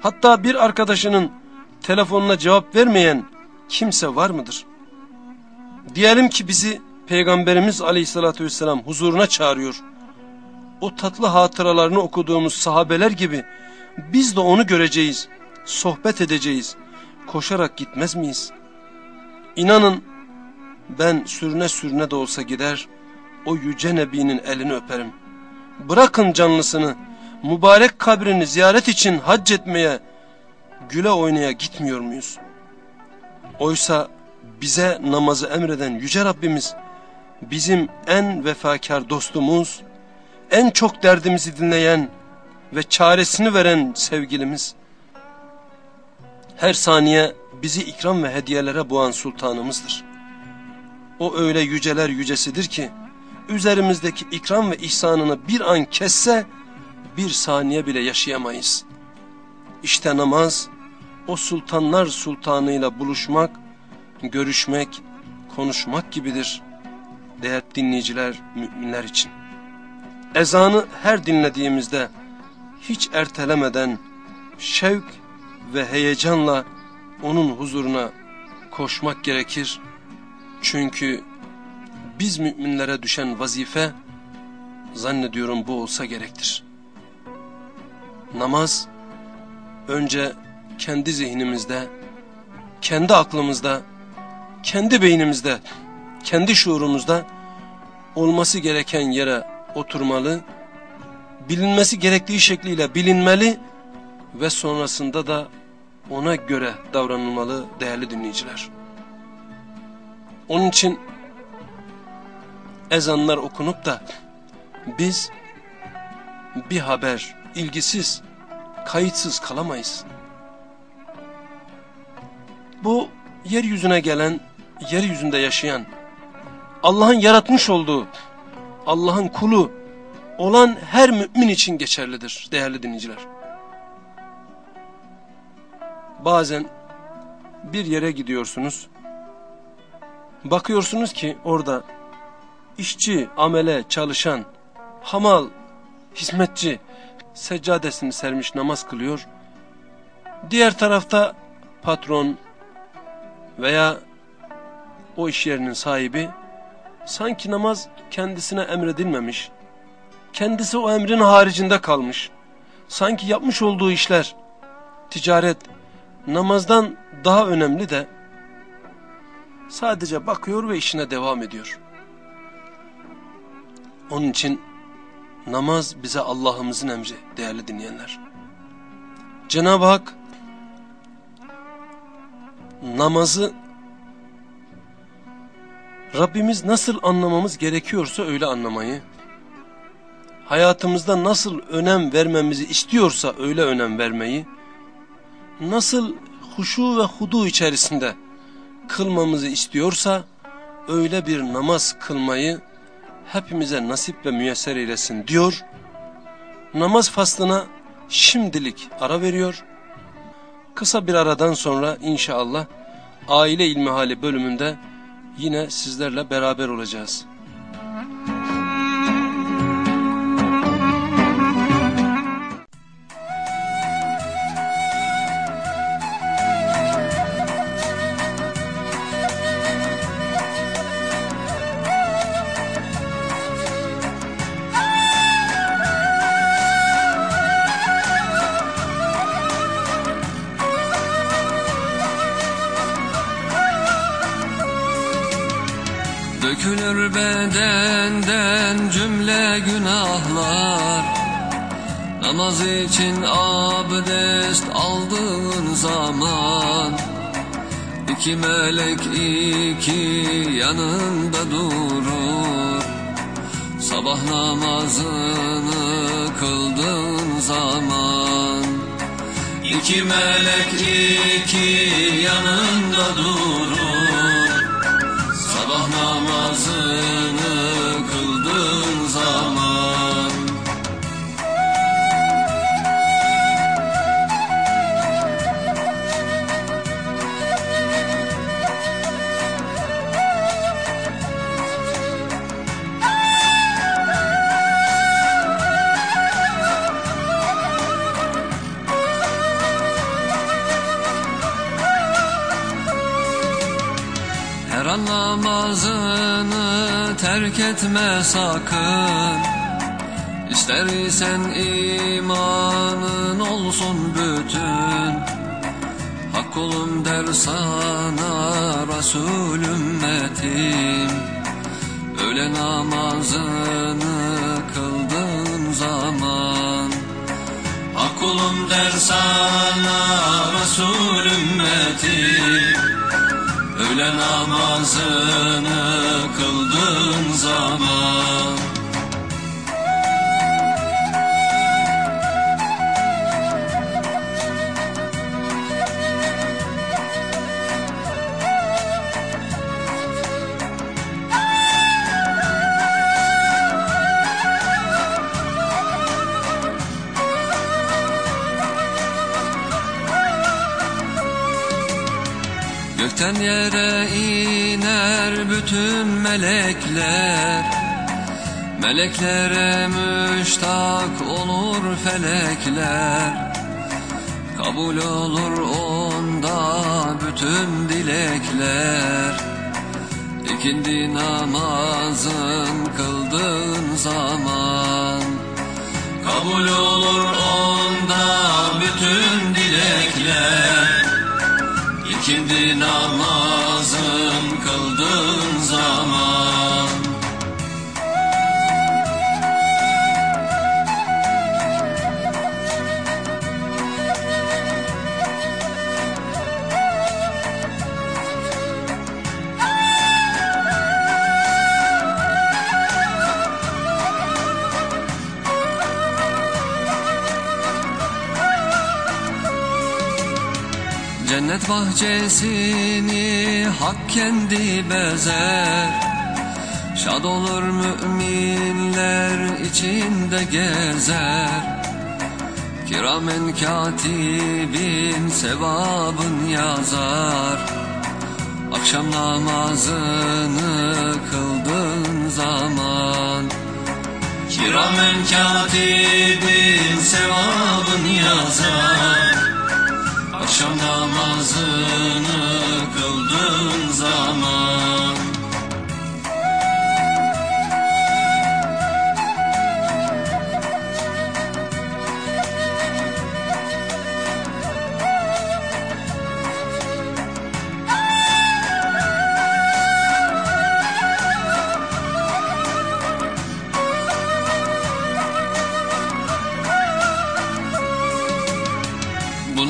Hatta bir arkadaşının telefonuna cevap vermeyen kimse var mıdır? Diyelim ki bizi Peygamberimiz aleyhissalatü vesselam huzuruna çağırıyor. O tatlı hatıralarını okuduğumuz sahabeler gibi biz de onu göreceğiz, sohbet edeceğiz, koşarak gitmez miyiz? İnanın ben sürüne sürüne de olsa gider, o yüce nebinin elini öperim. Bırakın canlısını, mübarek kabrini ziyaret için hac etmeye, güle oynaya gitmiyor muyuz? Oysa bize namazı emreden Yüce Rabbimiz, bizim en vefakar dostumuz, en çok derdimizi dinleyen ve çaresini veren sevgilimiz, her saniye bizi ikram ve hediyelere boğan sultanımızdır. O öyle yüceler yücesidir ki, üzerimizdeki ikram ve ihsanını bir an kesse, bir saniye bile yaşayamayız. İşte namaz, o sultanlar sultanıyla buluşmak, görüşmek, konuşmak gibidir. Değerli dinleyiciler, müminler için. Ezanı her dinlediğimizde hiç ertelemeden şevk ve heyecanla onun huzuruna koşmak gerekir. Çünkü biz müminlere düşen vazife zannediyorum bu olsa gerektir. Namaz önce kendi zihnimizde, kendi aklımızda, kendi beynimizde kendi şuurumuzda olması gereken yere oturmalı, bilinmesi gerektiği şekliyle bilinmeli ve sonrasında da ona göre davranılmalı değerli dinleyiciler. Onun için ezanlar okunup da biz bir haber ilgisiz, kayıtsız kalamayız. Bu yeryüzüne gelen, yeryüzünde yaşayan, Allah'ın yaratmış olduğu, Allah'ın kulu olan her mümin için geçerlidir değerli dinleyiciler. Bazen bir yere gidiyorsunuz, bakıyorsunuz ki orada işçi, amele, çalışan, hamal, hizmetçi seccadesini sermiş namaz kılıyor. Diğer tarafta patron veya o iş yerinin sahibi sanki namaz kendisine emredilmemiş, kendisi o emrin haricinde kalmış. Sanki yapmış olduğu işler, ticaret, namazdan daha önemli de sadece bakıyor ve işine devam ediyor. Onun için namaz bize Allah'ımızın emri değerli dinleyenler. Cenab-ı Hak namazı Rabbimiz nasıl anlamamız gerekiyorsa öyle anlamayı, hayatımızda nasıl önem vermemizi istiyorsa öyle önem vermeyi, nasıl huşu ve hudu içerisinde kılmamızı istiyorsa öyle bir namaz kılmayı hepimize nasip ve müyesser eylesin diyor. Namaz faslına şimdilik ara veriyor. Kısa bir aradan sonra inşallah aile ilmihali bölümünde yine sizlerle beraber olacağız. İki melek iki yanında durur. Sabah namazını kıldığın zaman iki melek iki yanında durur terk etme sakın. İster isen imanın olsun bütün. Hak kulum der sana Resul ümmetim Öğle namazını kıldığın zaman. Hak kulum der sana Resul ümmetim Öğle namazını kıldığın zaman Gökten yere iner bütün melekler. Meleklere müştak olur felekler. Kabul olur onda bütün dilekler. İkindi namazın kıldığın zaman. Kabul olur onda bütün dilekler İkindi namazın kıldığın Cennet bahçesini hak kendi bezer. Şad olur müminler içinde gezer. Kiramen katibin sevabın yazar. Akşam namazını kıldığın zaman. Kiramen katibin sevabın yazar namazını kıldığın zaman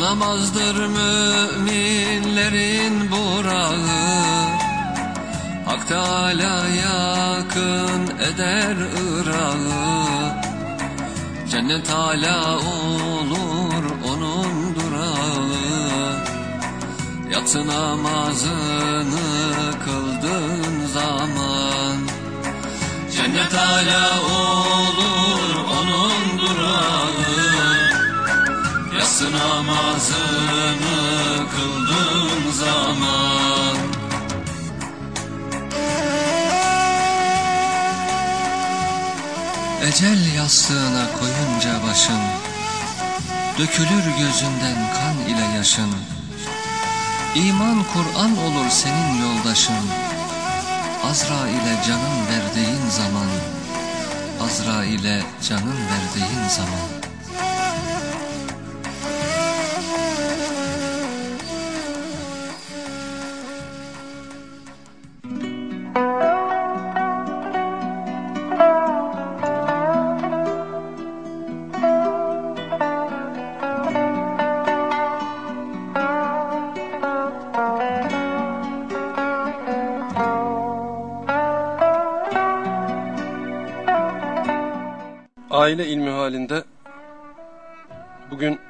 namazdır müminlerin burağı Hak Teala yakın eder ırağı Cennet hala olur onun durağı. Yatsı namazını kıldığın zaman Cennet hala olur Yatsı namazını kıldığın zaman. Ecel yastığına koyunca başın Dökülür gözünden kan ile yaşın. İman Kur'an olur senin yoldaşın. Azra ile canın verdiğin zaman Azra ile canın verdiğin zaman Aile ilmi halinde bugün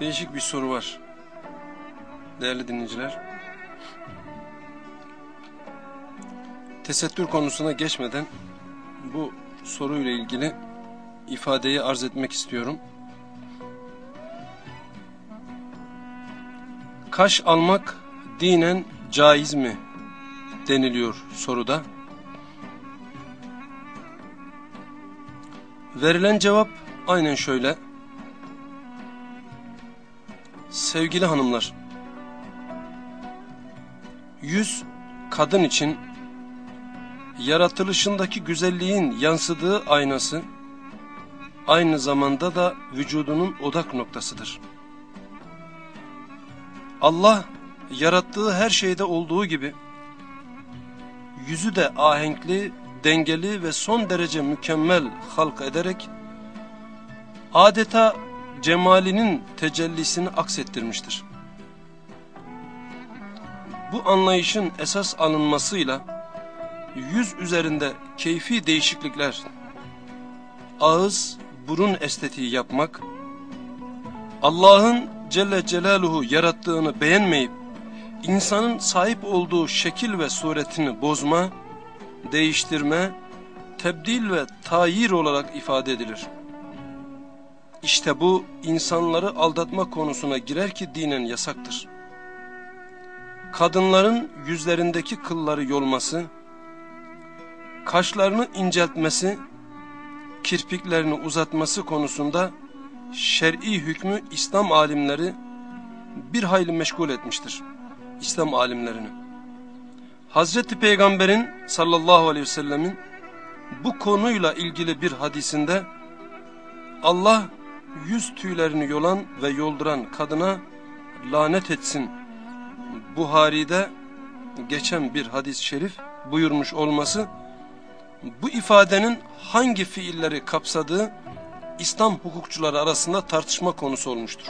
değişik bir soru var. Değerli dinleyiciler. Tesettür konusuna geçmeden bu soruyla ilgili ifadeyi arz etmek istiyorum. Kaş almak dinen caiz mi deniliyor soruda. Verilen cevap aynen şöyle. Sevgili hanımlar, yüz kadın için yaratılışındaki güzelliğin yansıdığı aynası, aynı zamanda da vücudunun odak noktasıdır. Allah yarattığı her şeyde olduğu gibi, yüzü de ahenkli, dengeli ve son derece mükemmel halk ederek adeta cemalinin tecellisini aksettirmiştir. Bu anlayışın esas alınmasıyla yüz üzerinde keyfi değişiklikler, ağız, burun estetiği yapmak, Allah'ın Celle Celaluhu yarattığını beğenmeyip insanın sahip olduğu şekil ve suretini bozma, değiştirme, tebdil ve tayir olarak ifade edilir. İşte bu insanları aldatma konusuna girer ki dinen yasaktır. Kadınların yüzlerindeki kılları yolması, kaşlarını inceltmesi, kirpiklerini uzatması konusunda şer'i hükmü İslam alimleri bir hayli meşgul etmiştir. İslam alimlerini. Hazreti Peygamber'in sallallahu aleyhi ve sellemin bu konuyla ilgili bir hadisinde Allah yüz tüylerini yolan ve yolduran kadına lanet etsin. Buhari'de geçen bir hadis-i şerif buyurmuş olması bu ifadenin hangi fiilleri kapsadığı İslam hukukçuları arasında tartışma konusu olmuştur.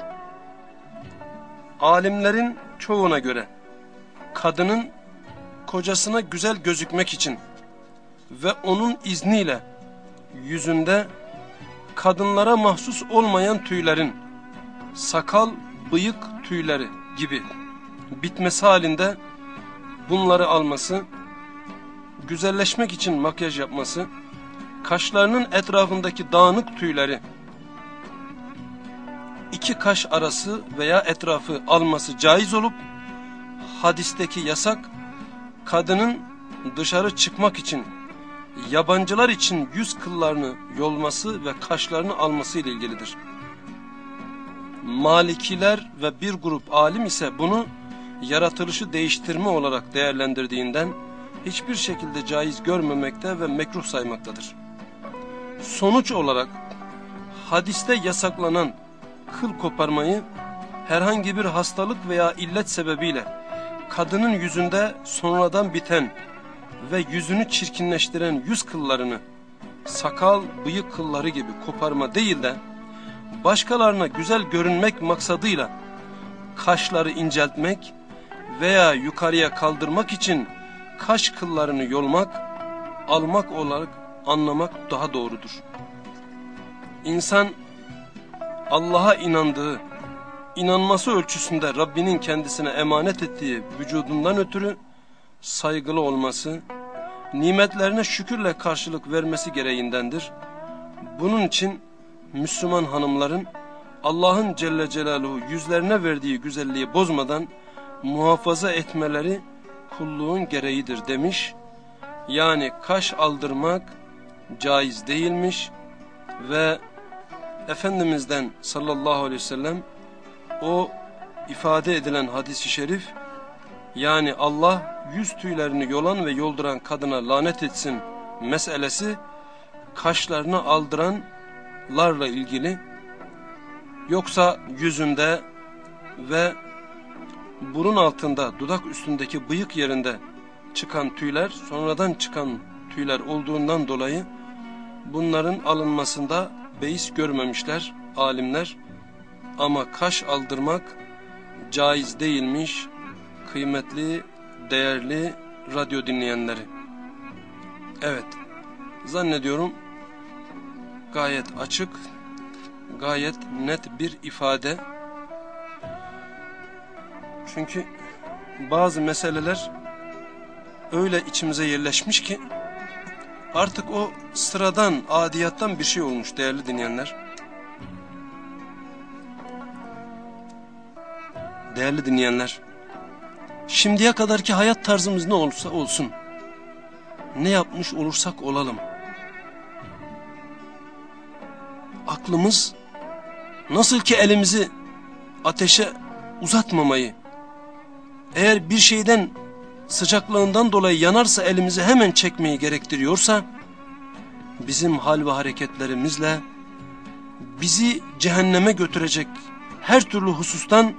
Alimlerin çoğuna göre kadının kocasına güzel gözükmek için ve onun izniyle yüzünde kadınlara mahsus olmayan tüylerin sakal, bıyık, tüyleri gibi bitmesi halinde bunları alması, güzelleşmek için makyaj yapması, kaşlarının etrafındaki dağınık tüyleri iki kaş arası veya etrafı alması caiz olup hadisteki yasak kadının dışarı çıkmak için yabancılar için yüz kıllarını yolması ve kaşlarını alması ile ilgilidir. Malikiler ve bir grup alim ise bunu yaratılışı değiştirme olarak değerlendirdiğinden hiçbir şekilde caiz görmemekte ve mekruh saymaktadır. Sonuç olarak hadiste yasaklanan kıl koparmayı herhangi bir hastalık veya illet sebebiyle kadının yüzünde sonradan biten ve yüzünü çirkinleştiren yüz kıllarını sakal, bıyık kılları gibi koparma değil de başkalarına güzel görünmek maksadıyla kaşları inceltmek veya yukarıya kaldırmak için kaş kıllarını yolmak, almak olarak anlamak daha doğrudur. İnsan Allah'a inandığı, inanması ölçüsünde Rabbinin kendisine emanet ettiği vücudundan ötürü saygılı olması, nimetlerine şükürle karşılık vermesi gereğindendir. Bunun için Müslüman hanımların Allah'ın Celle Celaluhu yüzlerine verdiği güzelliği bozmadan muhafaza etmeleri kulluğun gereğidir demiş. Yani kaş aldırmak caiz değilmiş ve Efendimiz'den sallallahu aleyhi ve sellem o ifade edilen hadisi şerif yani Allah yüz tüylerini yolan ve yolduran kadına lanet etsin meselesi kaşlarını aldıranlarla ilgili. Yoksa yüzünde ve burun altında dudak üstündeki bıyık yerinde çıkan tüyler sonradan çıkan tüyler olduğundan dolayı bunların alınmasında beis görmemişler alimler ama kaş aldırmak caiz değilmiş kıymetli değerli radyo dinleyenleri. Evet zannediyorum gayet açık gayet net bir ifade. Çünkü bazı meseleler öyle içimize yerleşmiş ki artık o sıradan, adiyattan bir şey olmuş değerli dinleyenler. Değerli dinleyenler, şimdiye kadarki hayat tarzımız ne olursa olsun, ne yapmış olursak olalım, aklımız nasıl ki elimizi ateşe uzatmamayı, eğer bir şeyden sıcaklığından dolayı yanarsa elimizi hemen çekmeyi gerektiriyorsa, bizim hal ve hareketlerimizle bizi cehenneme götürecek her türlü husustan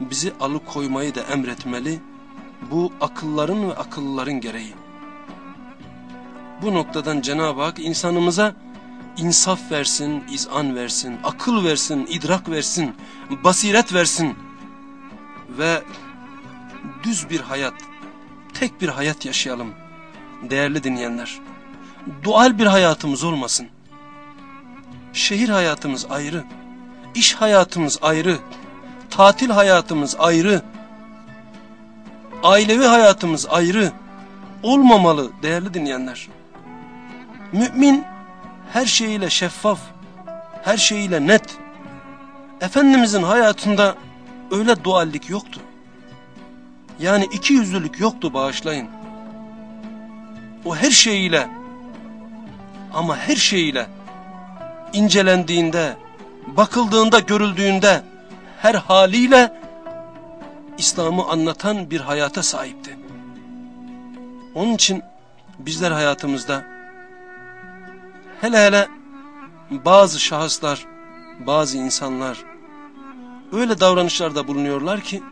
bizi alıkoymayı da emretmeli, bu akılların ve akıllıların gereği. Bu noktadan Cenab-ı Hak insanımıza insaf versin, izan versin, akıl versin, idrak versin, basiret versin ve düz bir hayat, tek bir hayat yaşayalım değerli dinleyenler. Dual bir hayatımız olmasın. Şehir hayatımız ayrı, iş hayatımız ayrı, tatil hayatımız ayrı, ailevi hayatımız ayrı olmamalı değerli dinleyenler. Mümin her şeyiyle şeffaf, her şeyiyle net. Efendimizin hayatında öyle duallik yoktu. Yani iki yüzlülük yoktu bağışlayın. O her şeyiyle ama her şeyiyle incelendiğinde, bakıldığında, görüldüğünde her haliyle İslam'ı anlatan bir hayata sahipti. Onun için bizler hayatımızda hele hele bazı şahıslar, bazı insanlar öyle davranışlarda bulunuyorlar ki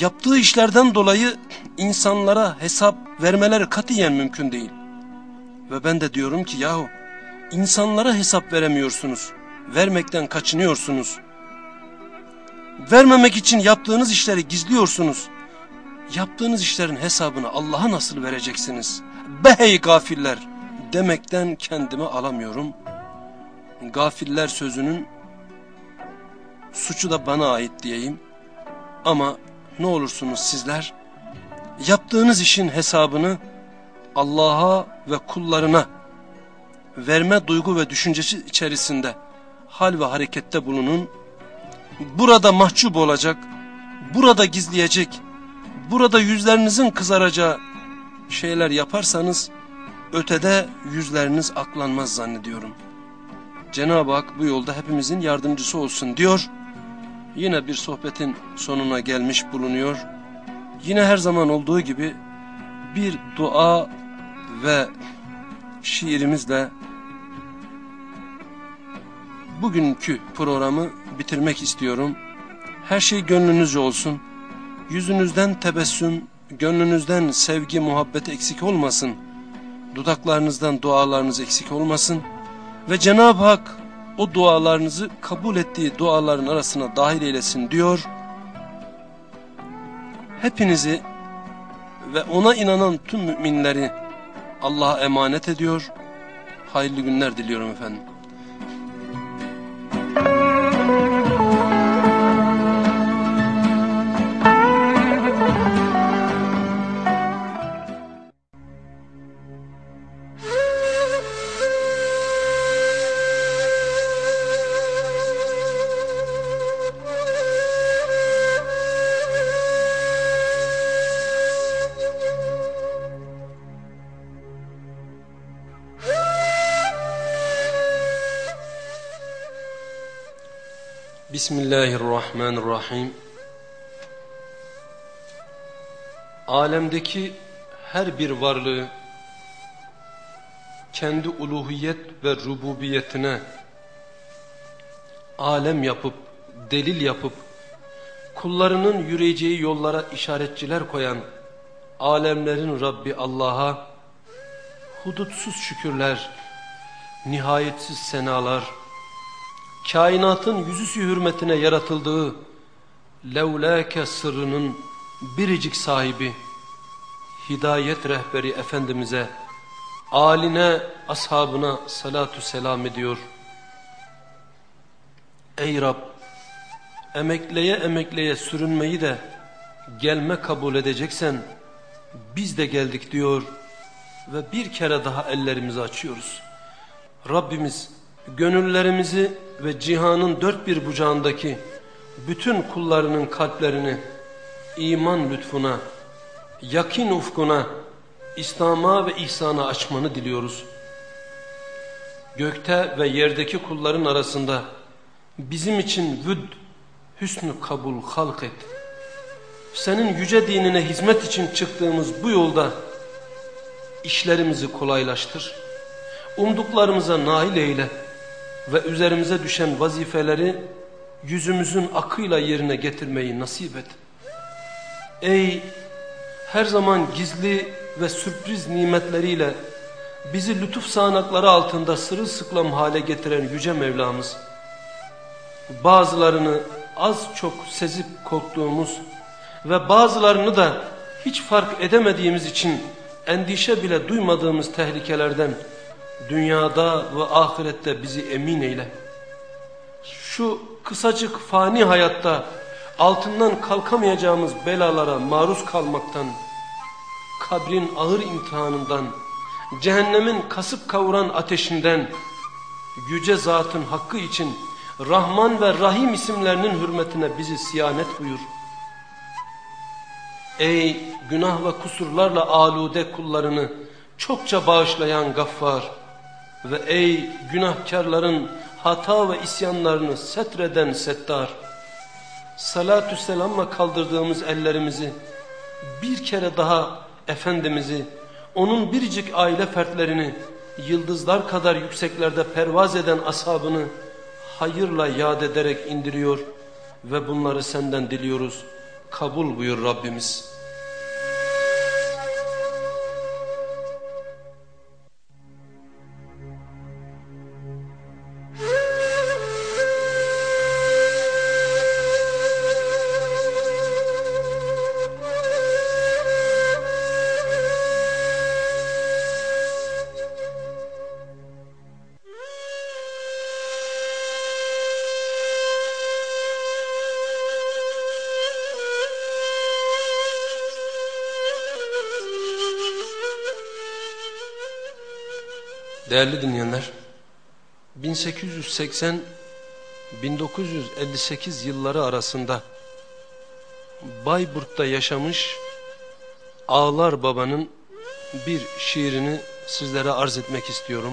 yaptığı işlerden dolayı insanlara hesap vermeleri katiyen mümkün değil. Ve ben de diyorum ki yahu insanlara hesap veremiyorsunuz, vermekten kaçınıyorsunuz. Vermemek için yaptığınız işleri gizliyorsunuz. Yaptığınız işlerin hesabını Allah'a nasıl vereceksiniz? Behey gafiller demekten kendimi alamıyorum. Gafiller sözünün suçu da bana ait diyeyim. Ama ne olursunuz sizler yaptığınız işin hesabını Allah'a ve kullarına verme duygu ve düşüncesi içerisinde hal ve harekette bulunun. Burada mahcup olacak, burada gizleyecek, burada yüzlerinizin kızaracağı şeyler yaparsanız ötede yüzleriniz aklanmaz zannediyorum. Cenab-ı Hak bu yolda hepimizin yardımcısı olsun diyor. Yine bir sohbetin sonuna gelmiş bulunuyor. Yine her zaman olduğu gibi bir dua ve şiirimizle bugünkü programı bitirmek istiyorum. Her şey gönlünüzce olsun. Yüzünüzden tebessüm, gönlünüzden sevgi, muhabbet eksik olmasın. Dudaklarınızdan dualarınız eksik olmasın. Ve Cenab-ı Hak o dualarınızı kabul ettiği duaların arasına dahil eylesin diyor. Hepinizi ve ona inanan tüm müminleri Allah'a emanet ediyor. Hayırlı günler diliyorum efendim. Bismillahirrahmanirrahim. Alemdeki her bir varlığı kendi uluhiyet ve rububiyetine alem yapıp, delil yapıp, kullarının yürüyeceği yollara işaretçiler koyan alemlerin Rabbi Allah'a hudutsuz şükürler, nihayetsiz senalar, kainatın yüzüsü hürmetine yaratıldığı levlâke sırrının biricik sahibi, hidayet rehberi Efendimiz'e, aline, ashabına salatu selam ediyor. Ey Rab, emekleye emekleye sürünmeyi de gelme kabul edeceksen, biz de geldik diyor ve bir kere daha ellerimizi açıyoruz. Rabbimiz, gönüllerimizi ve cihanın dört bir bucağındaki bütün kullarının kalplerini iman lütfuna, yakin ufkuna, İslam'a ve ihsana açmanı diliyoruz. Gökte ve yerdeki kulların arasında bizim için vüd, hüsnü kabul halk et. Senin yüce dinine hizmet için çıktığımız bu yolda işlerimizi kolaylaştır. Umduklarımıza nail eyle ve üzerimize düşen vazifeleri yüzümüzün akıyla yerine getirmeyi nasip et. Ey her zaman gizli ve sürpriz nimetleriyle bizi lütuf sağanakları altında sırılsıklam hale getiren Yüce Mevlamız, bazılarını az çok sezip korktuğumuz ve bazılarını da hiç fark edemediğimiz için endişe bile duymadığımız tehlikelerden dünyada ve ahirette bizi emin eyle. Şu kısacık fani hayatta altından kalkamayacağımız belalara maruz kalmaktan, kabrin ağır imtihanından, cehennemin kasıp kavuran ateşinden, yüce zatın hakkı için Rahman ve Rahim isimlerinin hürmetine bizi siyanet buyur. Ey günah ve kusurlarla alude kullarını çokça bağışlayan gaffar! Ve ey günahkarların hata ve isyanlarını setreden settar. Salatü selamla kaldırdığımız ellerimizi bir kere daha Efendimiz'i, onun biricik aile fertlerini, yıldızlar kadar yükseklerde pervaz eden ashabını hayırla yad ederek indiriyor ve bunları senden diliyoruz. Kabul buyur Rabbimiz. Değerli dinleyenler, 1880-1958 yılları arasında Bayburt'ta yaşamış Ağlar Baba'nın bir şiirini sizlere arz etmek istiyorum.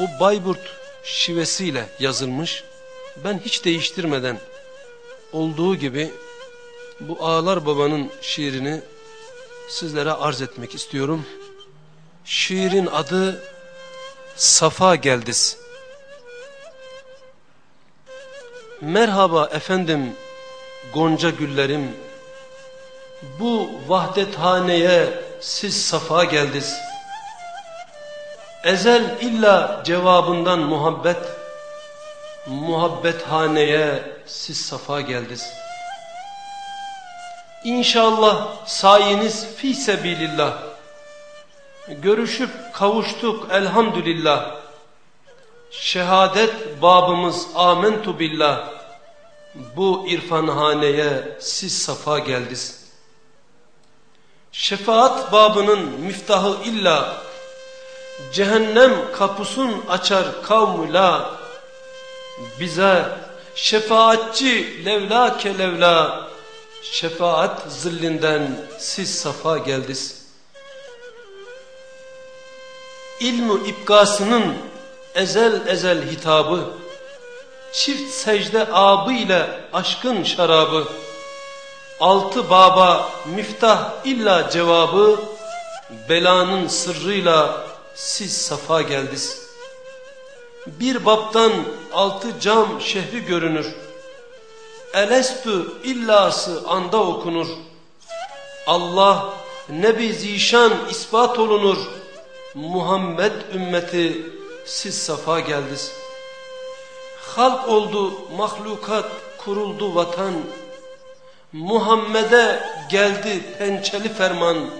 O Bayburt şivesiyle yazılmış, ben hiç değiştirmeden olduğu gibi bu Ağlar Baba'nın şiirini sizlere arz etmek istiyorum. Şiirin adı Safa Geldiz. Merhaba efendim gonca güllerim. Bu vahdethaneye siz safa geldiz. Ezel illa cevabından muhabbet, muhabbethaneye siz safa geldiz. İnşallah sayiniz fi sebilillah. Görüşüp kavuştuk elhamdülillah. Şehadet babımız amentu billah. Bu irfanhaneye siz safa geldiz. Şefaat babının miftahı illa. Cehennem kapusun açar kavmula. Bize şefaatçi levla ke levla. Şefaat zillinden siz safa geldiz ilmu ipkasının ezel ezel hitabı, çift secde abı ile aşkın şarabı, altı baba miftah illa cevabı, belanın sırrıyla siz safa geldiz. Bir babdan altı cam şehri görünür. Elestü illası anda okunur. Allah Nebi Zişan ispat olunur. Muhammed ümmeti siz safa geldiniz. Halk oldu mahlukat kuruldu vatan. Muhammed'e geldi pençeli ferman.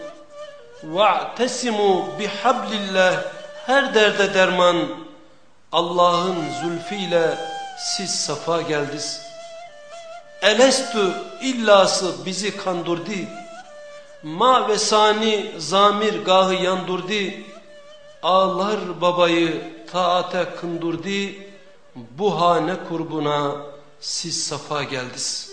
Ve'tesimu bihablillah her derde derman. Allah'ın zülfiyle siz safa geldiniz. Elestü illası bizi kandurdi. Ma vesani zamir gahı yandurdi. Ağlar babayı taate kındurdi, bu hane kurbuna siz safa geldiniz.